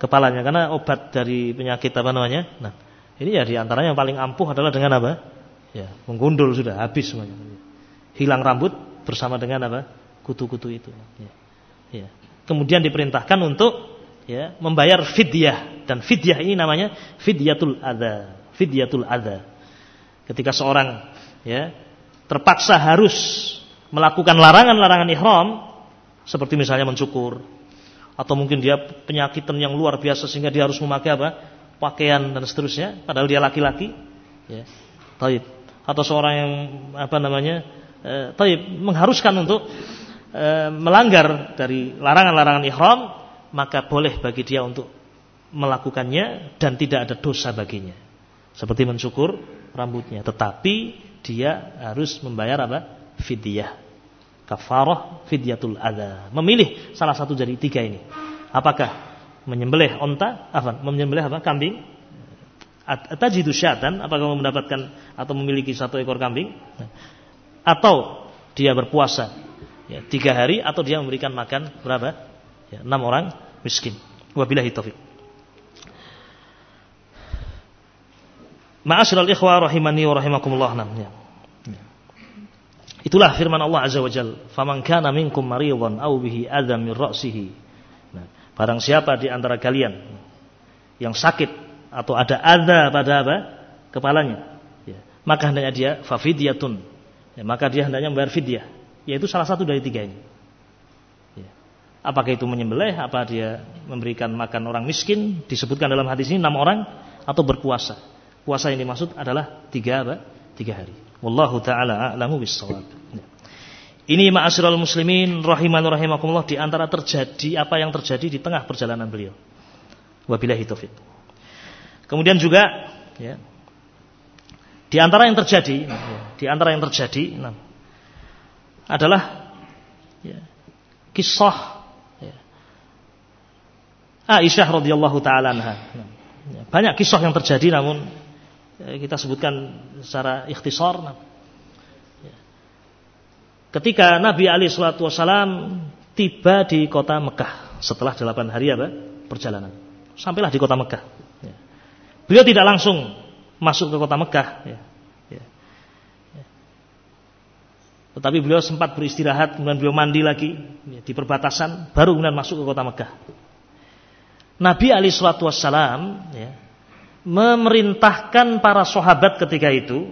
kepalanya karena obat dari penyakit apa namanya. Nah, ini ya di antaranya yang paling ampuh adalah dengan apa? Ya, menggundul sudah habis semuanya. Hilang rambut bersama dengan apa? Kutu-kutu itu. Ya. Ya. Kemudian diperintahkan untuk ya membayar fidyah dan fidyah ini namanya fidyatul adza. Fidyatul adza. Ketika seorang ya terpaksa harus melakukan larangan-larangan ihram seperti misalnya mencukur. Atau mungkin dia penyakitan yang luar biasa sehingga dia harus memakai apa? pakaian dan seterusnya padahal dia laki-laki. Ya. Taib. Atau seorang yang apa namanya e, taib mengharuskan untuk e, melanggar dari larangan-larangan ihram maka boleh bagi dia untuk melakukannya dan tidak ada dosa baginya. Seperti mencukur rambutnya. Tetapi dia harus membayar apa? Fidyah kafarah fidyatul adha memilih salah satu dari tiga ini apakah menyembelih onta, apa? Menyembelih apa? Kambing. Tajidu syatan, apakah mendapatkan atau memiliki satu ekor kambing? Atau dia berpuasa ya, tiga hari atau dia memberikan makan berapa? Ya, enam orang miskin. Wabillahi taufik. Ma'asyiral ikhwa rahimani wa rahimakumullah. Ya. Itulah firman Allah Azza wa Jalla, "Faman kana minkum maridan aw bihi adam min ra'sihi Barang siapa di antara kalian yang sakit atau ada ada pada apa? kepalanya, ya, maka hendaknya dia fafidiyatun. Ya, maka dia hendaknya membayar fidyah, yaitu salah satu dari tiga ini. Ya. Apakah itu menyembelih, apa dia memberikan makan orang miskin, disebutkan dalam hadis ini enam orang, atau berpuasa. Puasa yang dimaksud adalah tiga apa? Tiga hari. Wallahu taala a'lamu bissawab. Ini ma'asyiral muslimin rahiman rahimakumullah di antara terjadi apa yang terjadi di tengah perjalanan beliau. Wabillahi taufik. Kemudian juga ya, di antara yang terjadi, ya, di antara yang terjadi nah, adalah ya, kisah ya, Aisyah radhiyallahu taala anha. Nah, ya, banyak kisah yang terjadi namun ya, kita sebutkan secara ikhtisar. Nah, ketika Nabi Ali Shallallahu Wasallam tiba di kota Mekah setelah delapan hari apa perjalanan sampailah di kota Mekah ya. beliau tidak langsung masuk ke kota Mekah ya. Ya. Tetapi beliau sempat beristirahat kemudian beliau mandi lagi di perbatasan baru kemudian masuk ke kota Mekah Nabi Ali Shallallahu Wasallam memerintahkan para sahabat ketika itu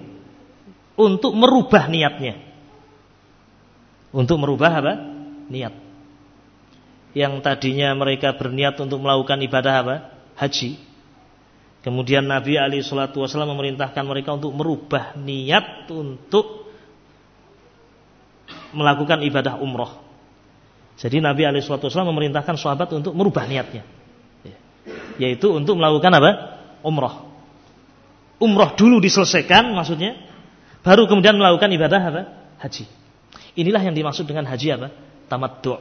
untuk merubah niatnya untuk merubah apa? Niat. Yang tadinya mereka berniat untuk melakukan ibadah apa? Haji. Kemudian Nabi Ali Shallallahu Wasallam memerintahkan mereka untuk merubah niat untuk melakukan ibadah umroh. Jadi Nabi Ali Shallallahu Wasallam memerintahkan sahabat untuk merubah niatnya. Ya. yaitu untuk melakukan apa? Umroh. Umroh dulu diselesaikan maksudnya, baru kemudian melakukan ibadah apa? Haji. Inilah yang dimaksud dengan haji apa? Tamattu.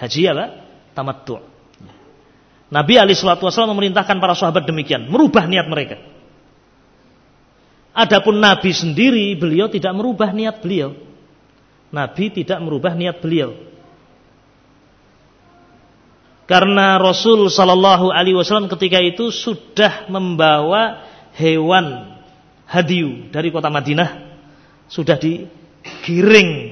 Haji apa? Tamattu. Nabi Ali Shallallahu Wasallam memerintahkan para sahabat demikian, merubah niat mereka. Adapun Nabi sendiri, beliau tidak merubah niat beliau. Nabi tidak merubah niat beliau. Karena Rasul Shallallahu Alaihi Wasallam ketika itu sudah membawa hewan hadiu dari kota Madinah, sudah digiring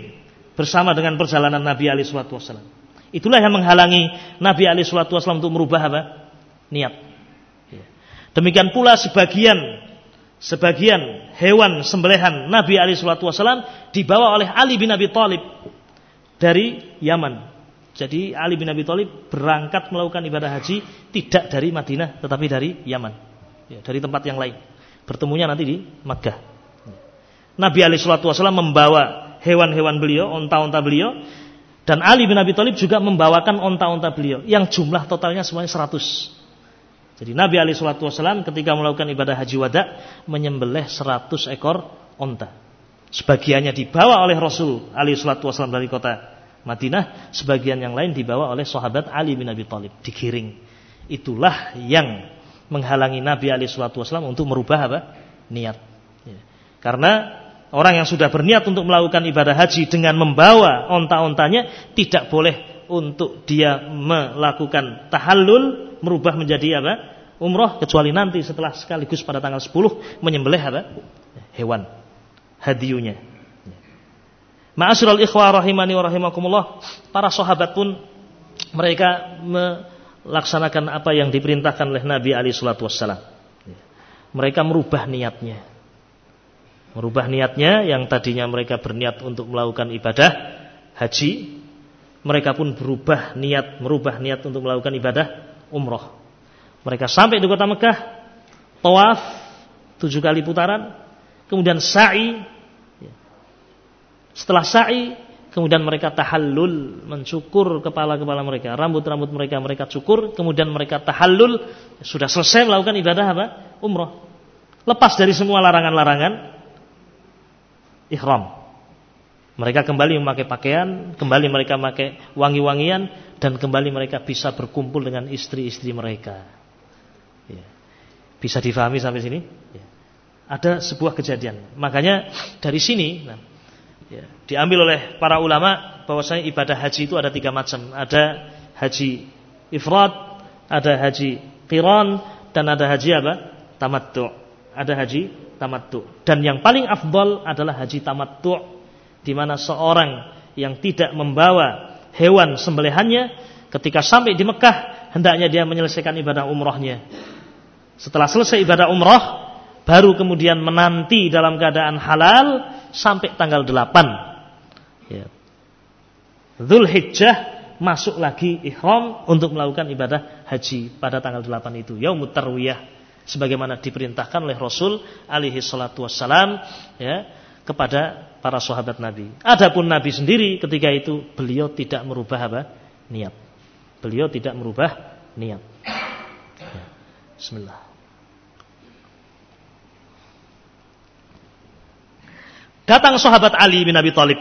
bersama dengan perjalanan Nabi Ali Wasallam. Itulah yang menghalangi Nabi Ali Wasallam untuk merubah apa? Niat. Demikian pula sebagian sebagian hewan sembelihan Nabi Ali Wasallam dibawa oleh Ali bin Abi Thalib dari Yaman. Jadi Ali bin Abi Thalib berangkat melakukan ibadah haji tidak dari Madinah tetapi dari Yaman. Ya, dari tempat yang lain. Bertemunya nanti di Makkah. Nabi Ali Shallallahu Wasallam membawa hewan-hewan beliau, onta-onta beliau, dan Ali bin Abi Thalib juga membawakan onta-onta beliau, yang jumlah totalnya semuanya 100. Jadi Nabi Ali Shallallahu Wasallam ketika melakukan ibadah haji wada menyembelih 100 ekor onta. Sebagiannya dibawa oleh Rasul Ali Shallallahu Wasallam dari kota Madinah, sebagian yang lain dibawa oleh sahabat Ali bin Abi Thalib, dikiring. Itulah yang menghalangi Nabi Ali Shallallahu Wasallam untuk merubah apa? niat. Ya. Karena orang yang sudah berniat untuk melakukan ibadah haji dengan membawa onta-ontanya tidak boleh untuk dia melakukan tahallul merubah menjadi apa? umroh kecuali nanti setelah sekaligus pada tanggal 10 menyembelih apa? hewan hadiunya. Ma'asyiral ikhwah rahimani wa rahimakumullah, para sahabat pun mereka melaksanakan apa yang diperintahkan oleh Nabi Ali salatu wassalam. Mereka merubah niatnya. Merubah niatnya yang tadinya mereka berniat untuk melakukan ibadah haji, mereka pun berubah niat, merubah niat untuk melakukan ibadah umroh. Mereka sampai di kota Mekah, tawaf tujuh kali putaran, kemudian sa'i setelah sa'i, kemudian mereka tahallul, mencukur kepala-kepala mereka, rambut-rambut mereka mereka cukur, kemudian mereka tahallul, sudah selesai melakukan ibadah apa? Umroh. Lepas dari semua larangan-larangan ihram. Mereka kembali memakai pakaian, kembali mereka memakai wangi-wangian, dan kembali mereka bisa berkumpul dengan istri-istri mereka. Ya. Bisa difahami sampai sini? Ya. Ada sebuah kejadian. Makanya dari sini, nah, ya, diambil oleh para ulama bahwasanya ibadah haji itu ada tiga macam. Ada haji ifrad, ada haji qiran, dan ada haji apa? Tamattu. Ada haji tamattu. Dan yang paling afdol adalah haji tamattu di mana seorang yang tidak membawa hewan sembelihannya ketika sampai di Mekah hendaknya dia menyelesaikan ibadah umrohnya. Setelah selesai ibadah umroh, baru kemudian menanti dalam keadaan halal sampai tanggal 8. Ya. Zulhijjah masuk lagi ihram untuk melakukan ibadah haji pada tanggal 8 itu, yaumut tarwiyah sebagaimana diperintahkan oleh Rasul alaihi salatu wassalam ya kepada para sahabat Nabi. Adapun Nabi sendiri ketika itu beliau tidak merubah apa? niat. Beliau tidak merubah niat. Ya. Bismillah. Datang sahabat Ali bin Abi Thalib.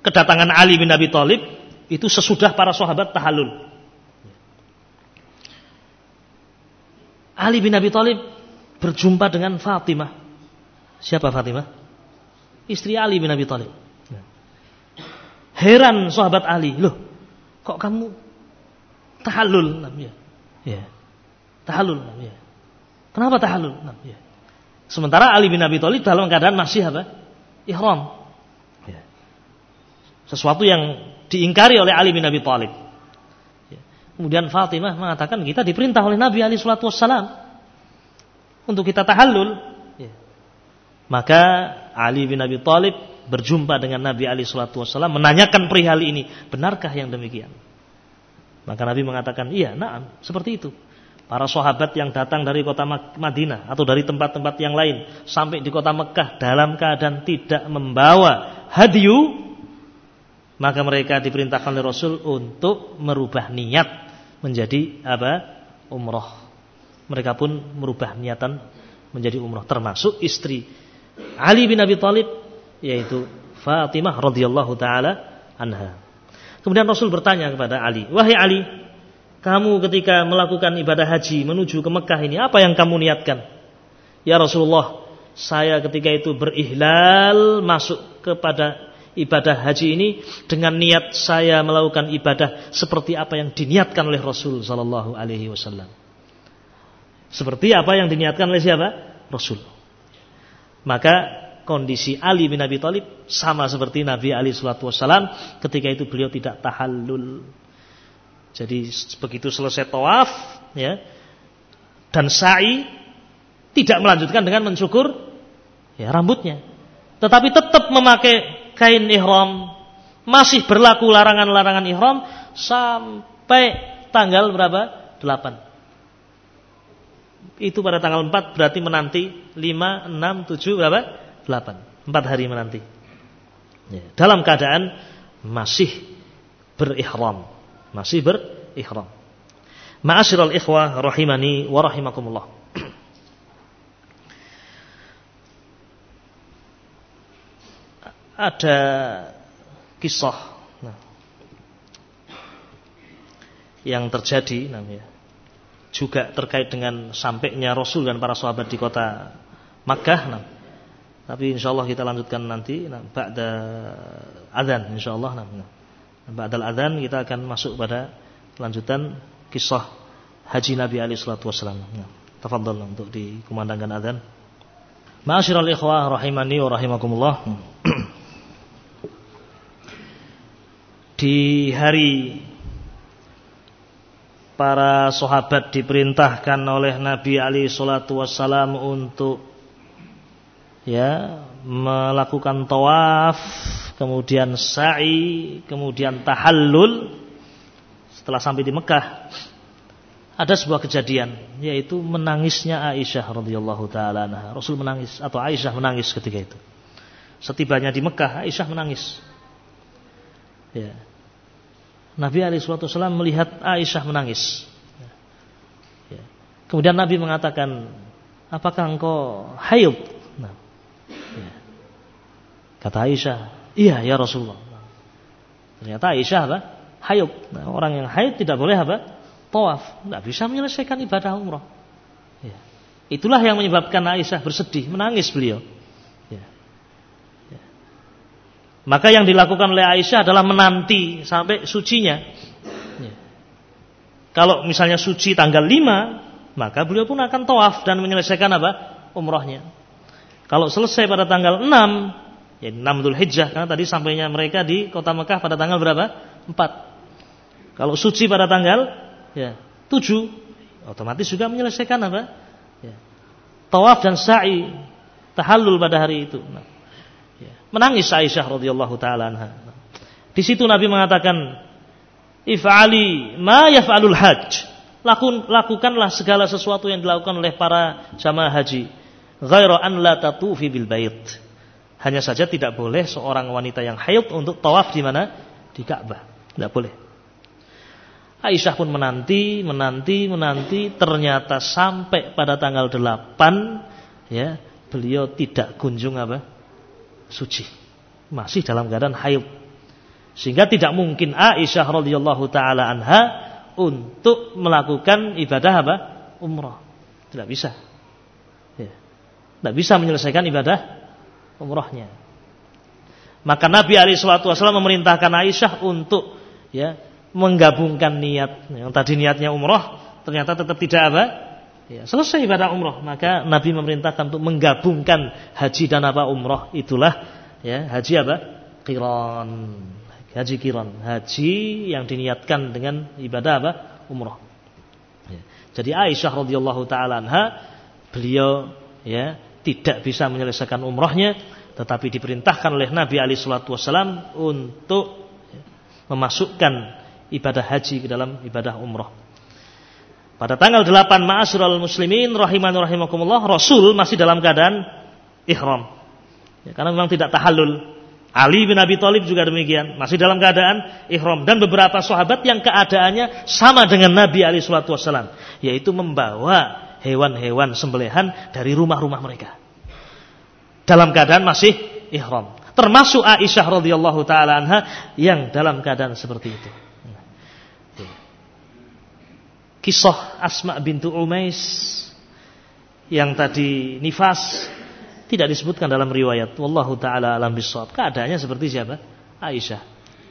Kedatangan Ali bin Abi Thalib itu sesudah para sahabat tahallul. Ali bin Abi Thalib berjumpa dengan Fatimah. Siapa Fatimah? Istri Ali bin Abi Thalib. Heran sahabat Ali, loh, kok kamu tahallul namanya? Ya. Tahallul namanya. Kenapa tahallul namanya? Sementara Ali bin Abi Thalib dalam keadaan masih apa? Ihram. Ya. Sesuatu yang diingkari oleh Ali bin Abi Thalib. Kemudian Fatimah mengatakan kita diperintah oleh Nabi Ali Shallallahu Wasallam untuk kita tahallul. Ya. Maka Ali bin Abi Thalib berjumpa dengan Nabi Ali Shallallahu Wasallam menanyakan perihal ini, benarkah yang demikian? Maka Nabi mengatakan, iya, naam, seperti itu. Para sahabat yang datang dari kota Madinah atau dari tempat-tempat yang lain sampai di kota Mekah dalam keadaan tidak membawa hadiu, maka mereka diperintahkan oleh Rasul untuk merubah niat menjadi apa? umroh. Mereka pun merubah niatan menjadi umroh termasuk istri Ali bin Abi Thalib yaitu Fatimah radhiyallahu taala anha. Kemudian Rasul bertanya kepada Ali, "Wahai Ali, kamu ketika melakukan ibadah haji menuju ke Mekah ini apa yang kamu niatkan?" "Ya Rasulullah, saya ketika itu berihlal masuk kepada ibadah haji ini dengan niat saya melakukan ibadah seperti apa yang diniatkan oleh Rasul sallallahu alaihi wasallam. Seperti apa yang diniatkan oleh siapa? Rasul. Maka kondisi Ali bin Abi Thalib sama seperti Nabi Ali Shallallahu Wasallam ketika itu beliau tidak tahallul. Jadi begitu selesai tawaf, ya, dan sa'i tidak melanjutkan dengan mencukur ya rambutnya. Tetapi tetap memakai kain ihram. Masih berlaku larangan-larangan ihram sampai tanggal berapa? 8. Itu pada tanggal 4 berarti menanti 5, 6, 7 berapa? 8. 4 hari menanti. Ya. Dalam keadaan masih berihram. Masih berihram. Ma'asyiral ikhwah rahimani wa rahimakumullah. Ada kisah nah, yang terjadi namanya juga terkait dengan sampainya Rasul dan para sahabat di kota Makkah. Nah, tapi insya Allah kita lanjutkan nanti nah, ba'da adzan insyaallah nah, nah. Ba'dal adzan kita akan masuk pada lanjutan kisah haji Nabi alaihi salatu wasallam. Nah, tafadhol untuk dikumandangkan adzan. Ma'asyiral ikhwah rahimani wa rahimakumullah. di hari para sahabat diperintahkan oleh Nabi Ali Shallallahu Wasallam untuk ya melakukan tawaf, kemudian sa'i, kemudian tahallul. Setelah sampai di Mekah, ada sebuah kejadian yaitu menangisnya Aisyah radhiyallahu taala Rasul menangis atau Aisyah menangis ketika itu. Setibanya di Mekah, Aisyah menangis. Ya. Nabi SAW melihat Aisyah menangis. Ya. Kemudian Nabi mengatakan, apakah engkau haid? Nah, ya. Kata Aisyah, iya ya Rasulullah. Ternyata Aisyah apa? Haid. Nah, orang yang haid tidak boleh apa? Tawaf. Tidak bisa menyelesaikan ibadah umrah. Ya. Itulah yang menyebabkan Aisyah bersedih, menangis beliau. Maka yang dilakukan oleh Aisyah adalah menanti sampai sucinya. Ya. Kalau misalnya suci tanggal 5, maka beliau pun akan tawaf dan menyelesaikan apa? Umrohnya. Kalau selesai pada tanggal 6, ya 6 Dhul Hijjah, karena tadi sampainya mereka di kota Mekah pada tanggal berapa? 4. Kalau suci pada tanggal ya 7, otomatis juga menyelesaikan apa? Ya. Tawaf dan sa'i, tahallul pada hari itu. Nah, Menangis Aisyah radhiyallahu taala anha. Di situ Nabi mengatakan, "If'ali ma yaf'alul hajj." Lakukanlah segala sesuatu yang dilakukan oleh para jamaah haji. Ghaira an la tatufi bil bait. Hanya saja tidak boleh seorang wanita yang haid untuk tawaf di mana? Di Ka'bah. Tidak boleh. Aisyah pun menanti, menanti, menanti, ternyata sampai pada tanggal 8 ya, beliau tidak kunjung apa? Suci. Masih dalam keadaan haid. Sehingga tidak mungkin Aisyah radhiyallahu taala anha untuk melakukan ibadah apa? Umrah. Tidak bisa. Ya. Tidak bisa menyelesaikan ibadah umrahnya. Maka Nabi alaihi wasallam memerintahkan Aisyah untuk ya menggabungkan niat. Yang tadi niatnya umrah ternyata tetap tidak apa? Ya, selesai ibadah umroh, maka Nabi memerintahkan untuk menggabungkan haji dan apa umroh. Itulah ya haji apa? Kiron. Haji kiron. Haji yang diniatkan dengan ibadah apa? Umroh. Ya. Jadi Aisyah radhiyallahu taala beliau ya tidak bisa menyelesaikan umrohnya, tetapi diperintahkan oleh Nabi Ali Shallallahu Wasallam untuk memasukkan ibadah haji ke dalam ibadah umroh. Pada tanggal 8 Ma'asyiral muslimin rahiman rahimakumullah Rasul masih dalam keadaan ihram. Ya, karena memang tidak tahallul. Ali bin Abi Thalib juga demikian, masih dalam keadaan ihram dan beberapa sahabat yang keadaannya sama dengan Nabi Ali Shallallahu Wasallam, yaitu membawa hewan-hewan sembelihan dari rumah-rumah mereka dalam keadaan masih ihram. Termasuk Aisyah radhiyallahu taala anha yang dalam keadaan seperti itu. Kisah Asma bintu Umais yang tadi nifas tidak disebutkan dalam riwayat. Wallahu taala alam bisawab. Keadaannya seperti siapa? Aisyah.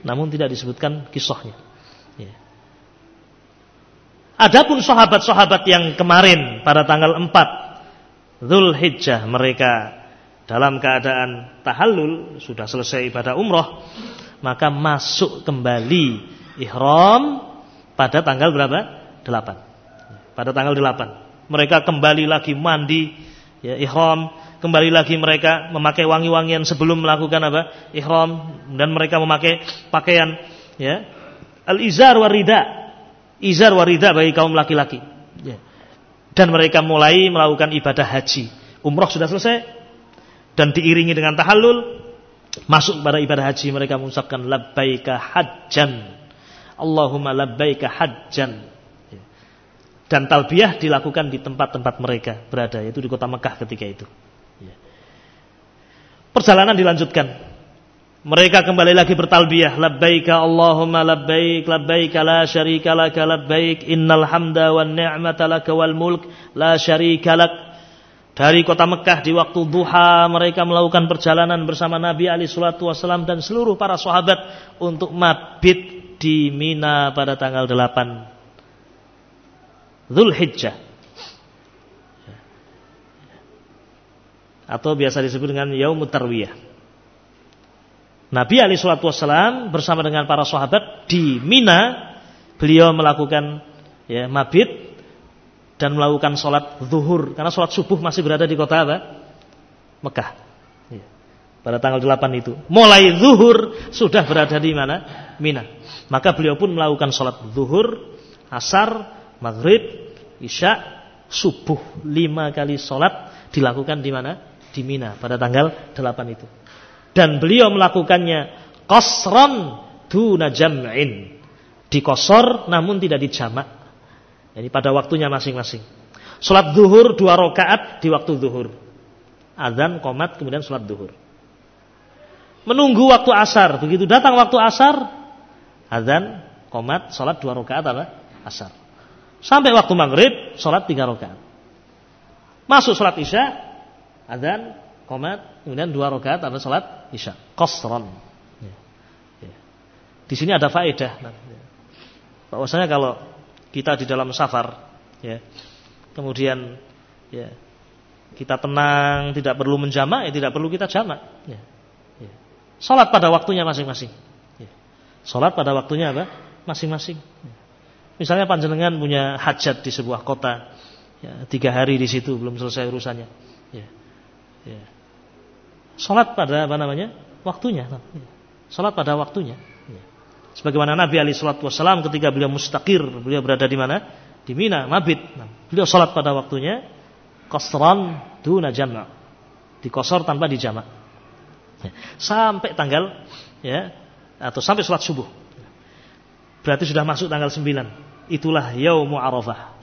Namun tidak disebutkan kisahnya. Ya. Adapun sahabat-sahabat yang kemarin pada tanggal 4 Zulhijjah mereka dalam keadaan tahallul sudah selesai ibadah umroh maka masuk kembali ihram pada tanggal berapa? 8. Pada tanggal 8. Mereka kembali lagi mandi ya ihram kembali lagi mereka memakai wangi-wangian sebelum melakukan apa? ihram dan mereka memakai pakaian ya. Al-izar warida. Izar warida bagi kaum laki-laki. Ya. Dan mereka mulai melakukan ibadah haji. Umroh sudah selesai dan diiringi dengan tahallul masuk pada ibadah haji mereka mengucapkan labbaika hajjan. Allahumma labbaika hajjan. Ya. Dan talbiyah dilakukan di tempat-tempat mereka berada yaitu di kota Mekah ketika itu. Perjalanan dilanjutkan. Mereka kembali lagi bertalbiyah, labbaika Allahumma labbaik, labbaika la syarika laka labbaik, innal hamda wan ni'mata laka wal mulk la syarika lak. Dari kota Mekah di waktu duha mereka melakukan perjalanan bersama Nabi Ali Shallallahu Wasallam dan seluruh para sahabat untuk mabit di Mina pada tanggal 8 Zulhijjah. atau biasa disebut dengan yaumut tarwiyah. Nabi Ali Shallallahu Wasallam bersama dengan para sahabat di Mina, beliau melakukan ya, mabit dan melakukan sholat zuhur karena sholat subuh masih berada di kota apa? Mekah. Ya. Pada tanggal 8 itu, mulai zuhur sudah berada di mana? Mina. Maka beliau pun melakukan sholat zuhur, asar, maghrib, isya, subuh lima kali sholat dilakukan di mana? di Mina pada tanggal 8 itu. Dan beliau melakukannya qasran duna jam'in. Dikosor namun tidak dijamak. Jadi pada waktunya masing-masing. Salat zuhur dua rakaat di waktu zuhur. Azan, komat, kemudian salat zuhur. Menunggu waktu asar. Begitu datang waktu asar, azan, komat, salat dua rakaat apa? Asar. Sampai waktu maghrib, salat tiga rakaat. Masuk salat isya, Adzan, komat, kemudian dua rakaat ada salat isya. Qasran. Ya. Ya. Di sini ada faedah. Ya. Bahwasanya kalau kita di dalam safar, ya, kemudian ya, kita tenang, tidak perlu menjamak, ya tidak perlu kita jamak. Ya. Ya. Salat pada waktunya masing-masing. Ya. Salat pada waktunya apa? Masing-masing. Ya. Misalnya panjenengan punya hajat di sebuah kota, ya, tiga hari di situ belum selesai urusannya. Ya. Ya. Salat pada apa namanya? Waktunya. Ya. Salat pada waktunya. Ya. Sebagaimana Nabi Ali Shallallahu Wasallam ketika beliau mustakir, beliau berada di mana? Di Mina, Mabit. Nah, beliau salat pada waktunya. Kosran duna jama. Dikosor tanpa dijamak. Ya. Sampai tanggal ya atau sampai sholat subuh. Berarti sudah masuk tanggal 9. Itulah yaumu Arafah.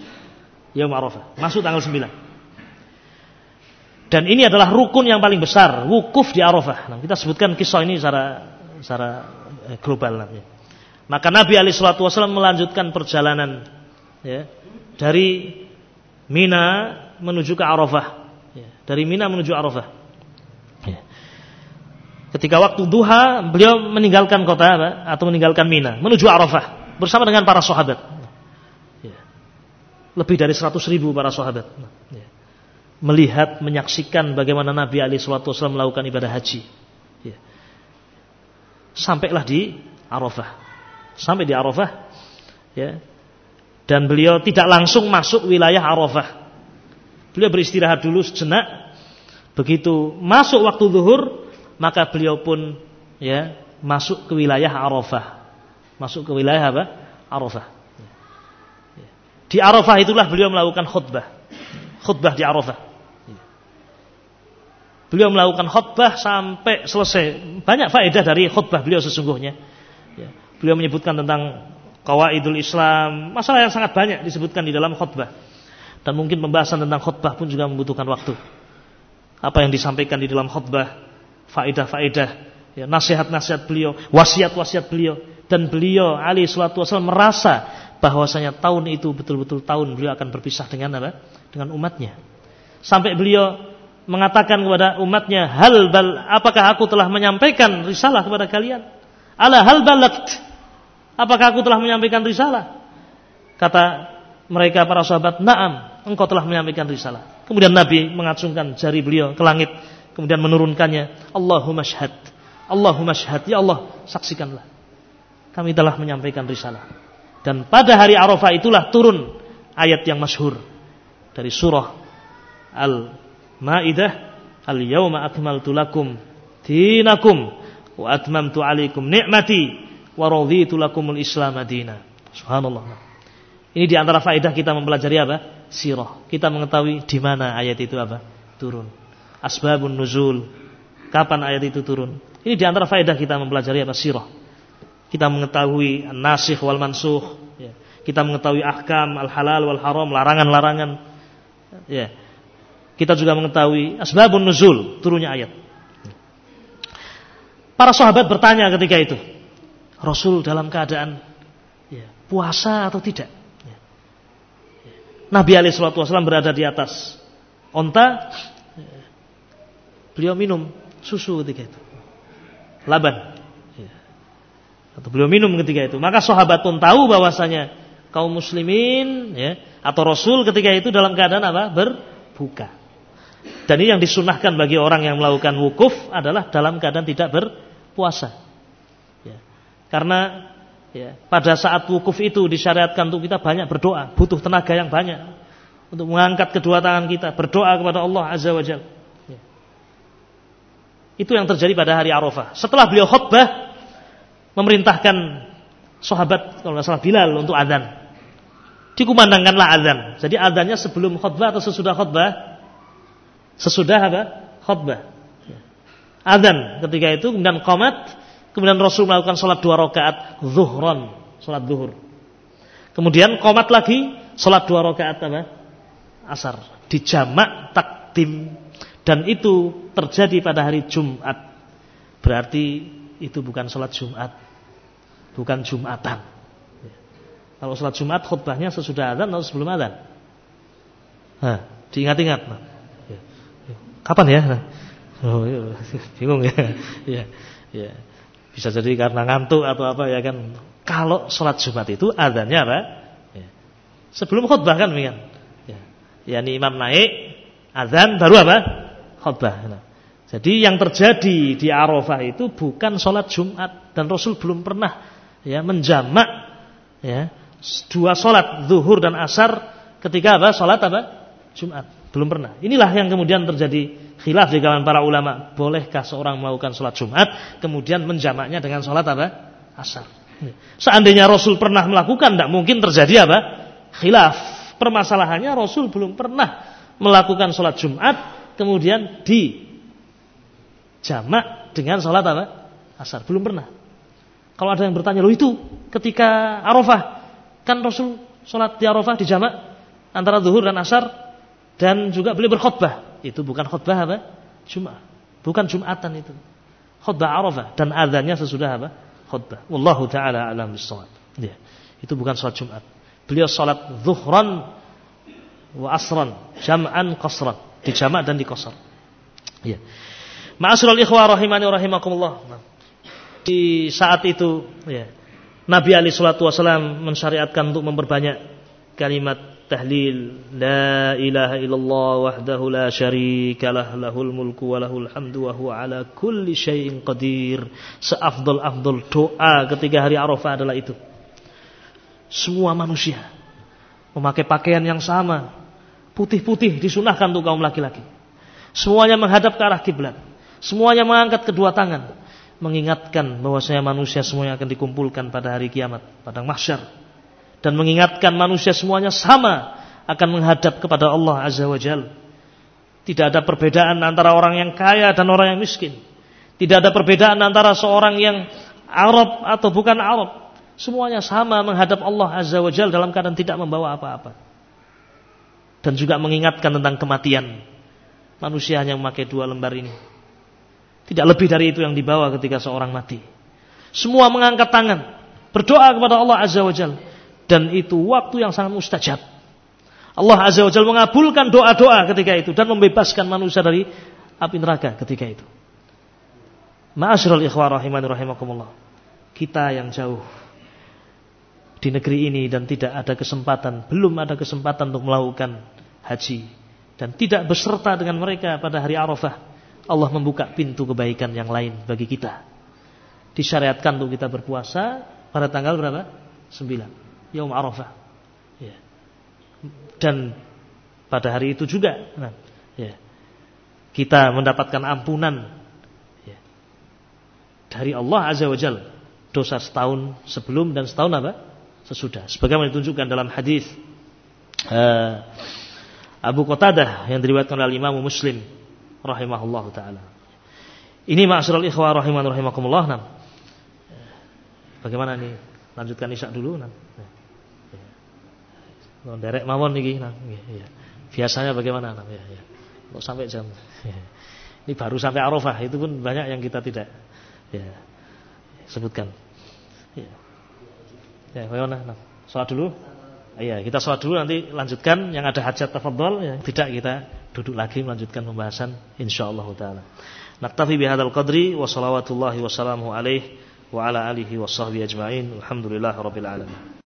Yaum Arafah. Masuk tanggal 9. Dan ini adalah rukun yang paling besar, wukuf di Arafah. Nah, kita sebutkan kisah ini secara secara eh, global namanya. Maka Nabi Ali Shallallahu Wasallam melanjutkan perjalanan ya, dari Mina menuju ke Arafah. Ya, dari Mina menuju Arafah. Ketika waktu duha, beliau meninggalkan kota apa? atau meninggalkan Mina menuju Arafah bersama dengan para sahabat. Ya. Lebih dari 100 ribu para sahabat. Ya melihat, menyaksikan bagaimana Nabi Ali Shallallahu melakukan ibadah haji. Ya. Sampailah di Arafah, sampai di Arafah, ya. Dan beliau tidak langsung masuk wilayah Arafah. Beliau beristirahat dulu sejenak. Begitu masuk waktu zuhur, maka beliau pun ya masuk ke wilayah Arafah. Masuk ke wilayah apa? Arafah. Di Arafah itulah beliau melakukan khutbah. Khutbah di Arafah. Beliau melakukan khutbah sampai selesai. Banyak faedah dari khutbah beliau sesungguhnya. Ya. Beliau menyebutkan tentang kawaidul Islam, masalah yang sangat banyak disebutkan di dalam khutbah. Dan mungkin pembahasan tentang khutbah pun juga membutuhkan waktu. Apa yang disampaikan di dalam khutbah, faedah-faedah, ya, nasihat-nasihat beliau, wasiat-wasiat beliau, dan beliau Ali Wasallam merasa bahwasanya tahun itu betul-betul tahun beliau akan berpisah dengan apa? Dengan umatnya. Sampai beliau mengatakan kepada umatnya, hal bal, apakah aku telah menyampaikan risalah kepada kalian? Ala hal balakt. Apakah aku telah menyampaikan risalah? Kata mereka para sahabat, "Na'am, engkau telah menyampaikan risalah." Kemudian Nabi mengacungkan jari beliau ke langit, kemudian menurunkannya, "Allahumma syhad." Allahumma syhad, ya Allah, saksikanlah. Kami telah menyampaikan risalah. Dan pada hari Arafah itulah turun ayat yang masyhur dari surah Al Maidah Al-yawma akmaltu lakum dinakum wa atmamtu alaikum ni'mati wa raditu lakumul Islam madina. Subhanallah. Ini di antara faedah kita mempelajari apa? Sirah. Kita mengetahui di mana ayat itu apa? Turun. Asbabun nuzul. Kapan ayat itu turun? Ini di antara faedah kita mempelajari apa? Sirah. Kita mengetahui nasikh wal mansukh. Ya. Kita mengetahui ahkam al-halal wal haram, larangan-larangan. Ya kita juga mengetahui asbabun nuzul turunnya ayat. Para sahabat bertanya ketika itu, Rasul dalam keadaan ya, puasa atau tidak? Ya. Nabi Ali Shallallahu Wasallam berada di atas onta. Beliau minum susu ketika itu, laban. Ya. Atau beliau minum ketika itu. Maka sahabat pun tahu bahwasanya kaum muslimin ya, atau Rasul ketika itu dalam keadaan apa? Berbuka. Dan ini yang disunahkan bagi orang yang melakukan wukuf adalah dalam keadaan tidak berpuasa. Ya. Karena ya, pada saat wukuf itu disyariatkan untuk kita banyak berdoa, butuh tenaga yang banyak untuk mengangkat kedua tangan kita, berdoa kepada Allah Azza wa Jal. Itu yang terjadi pada hari Arafah. Setelah beliau khutbah, memerintahkan sahabat kalau nggak salah Bilal untuk adzan. Dikumandangkanlah adzan. Jadi adzannya sebelum khutbah atau sesudah khutbah? Sesudah apa? Khutbah. Adzan ketika itu kemudian qomat, kemudian Rasul melakukan sholat dua rakaat zuhron, sholat zuhur. Kemudian qomat lagi, sholat dua rakaat apa? Asar. Dijamak takdim dan itu terjadi pada hari Jumat. Berarti itu bukan sholat Jumat, bukan Jumatan. Kalau sholat Jumat khutbahnya sesudah adzan atau sebelum adzan? Nah, diingat-ingat. Kapan ya? Oh, iya. bingung ya. ya. Ya. Bisa jadi karena ngantuk atau apa ya kan. Kalau sholat Jumat itu adanya apa? Ya. Sebelum khutbah kan demikian. Ya. Yani imam naik, adzan baru apa? Khutbah. Nah. Jadi yang terjadi di Arafah itu bukan sholat Jumat dan Rasul belum pernah ya menjamak ya dua sholat zuhur dan asar ketika apa? Sholat apa? Jumat. Belum pernah. Inilah yang kemudian terjadi khilaf di kalangan para ulama. Bolehkah seorang melakukan sholat Jumat kemudian menjamaknya dengan sholat apa? Asar. Seandainya Rasul pernah melakukan, tidak mungkin terjadi apa? Khilaf. Permasalahannya Rasul belum pernah melakukan sholat Jumat kemudian di jamak dengan sholat apa? Asar. Belum pernah. Kalau ada yang bertanya, loh itu ketika Arafah kan Rasul sholat di Arafah di jamak antara zuhur dan asar dan juga beliau berkhutbah. Itu bukan khutbah apa? Jumat. Bukan Jumatan itu. Khutbah Arafah dan adzannya sesudah apa? Khutbah. Wallahu taala alam bisawab. Ya. Itu bukan salat Jumat. Beliau salat zuhran wa asran, jam'an qasran, dijamak dan dikosor. Ya. Ma'asyiral ikhwah rahimani rahimakumullah. Di saat itu ya, Nabi Ali sallallahu wasallam mensyariatkan untuk memperbanyak kalimat tahlil la ilaha illallah wahdahu la syarika lah lahul mulku wa lahul hamdu wa huwa ala kulli syai'in qadir seafdal-afdal doa ketika hari Arafah adalah itu semua manusia memakai pakaian yang sama putih-putih disunahkan untuk kaum laki-laki semuanya menghadap ke arah kiblat semuanya mengangkat kedua tangan mengingatkan bahwasanya manusia semuanya akan dikumpulkan pada hari kiamat pada mahsyar dan mengingatkan manusia semuanya sama akan menghadap kepada Allah Azza wa Jal. Tidak ada perbedaan antara orang yang kaya dan orang yang miskin. Tidak ada perbedaan antara seorang yang Arab atau bukan Arab. Semuanya sama menghadap Allah Azza wa Jal dalam keadaan tidak membawa apa-apa. Dan juga mengingatkan tentang kematian. Manusia hanya memakai dua lembar ini. Tidak lebih dari itu yang dibawa ketika seorang mati. Semua mengangkat tangan. Berdoa kepada Allah Azza wa Jal. Dan itu waktu yang sangat mustajab. Allah Azza wa Jalla mengabulkan doa-doa ketika itu dan membebaskan manusia dari api neraka ketika itu. Ma'asyiral ikhwah rahimani rahimakumullah. Kita yang jauh di negeri ini dan tidak ada kesempatan, belum ada kesempatan untuk melakukan haji dan tidak beserta dengan mereka pada hari Arafah. Allah membuka pintu kebaikan yang lain bagi kita. Disyariatkan untuk kita berpuasa pada tanggal berapa? 9. Yaum Arafah dan pada hari itu juga nah, ya, kita mendapatkan ampunan ya, dari Allah Azza wa Jal dosa setahun sebelum dan setahun apa sesudah sebagaimana ditunjukkan dalam hadis uh, Abu Qatadah yang diriwayatkan oleh Imam Muslim rahimahullah taala ini ma'asyiral ikhwah rahiman rahimakumullah nah. bagaimana nih lanjutkan isya dulu nah. Oh, derek mawon niki nah, ya. Biasanya bagaimana nah, ya, ya. Kok sampai jam. Ya. Ini baru sampai Arafah, itu pun banyak yang kita tidak ya sebutkan. Ya. Ya, bagaimana? Nah, salat dulu. Iya, kita salat dulu nanti lanjutkan yang ada hajat tafadhol ya. Tidak kita duduk lagi melanjutkan pembahasan insyaallah taala. Naktafi bihadzal qadri wa salawatullahi wa salamuhu alaihi wa ala alihi wa sahbihi ajmain. Alhamdulillah rabbil alamin.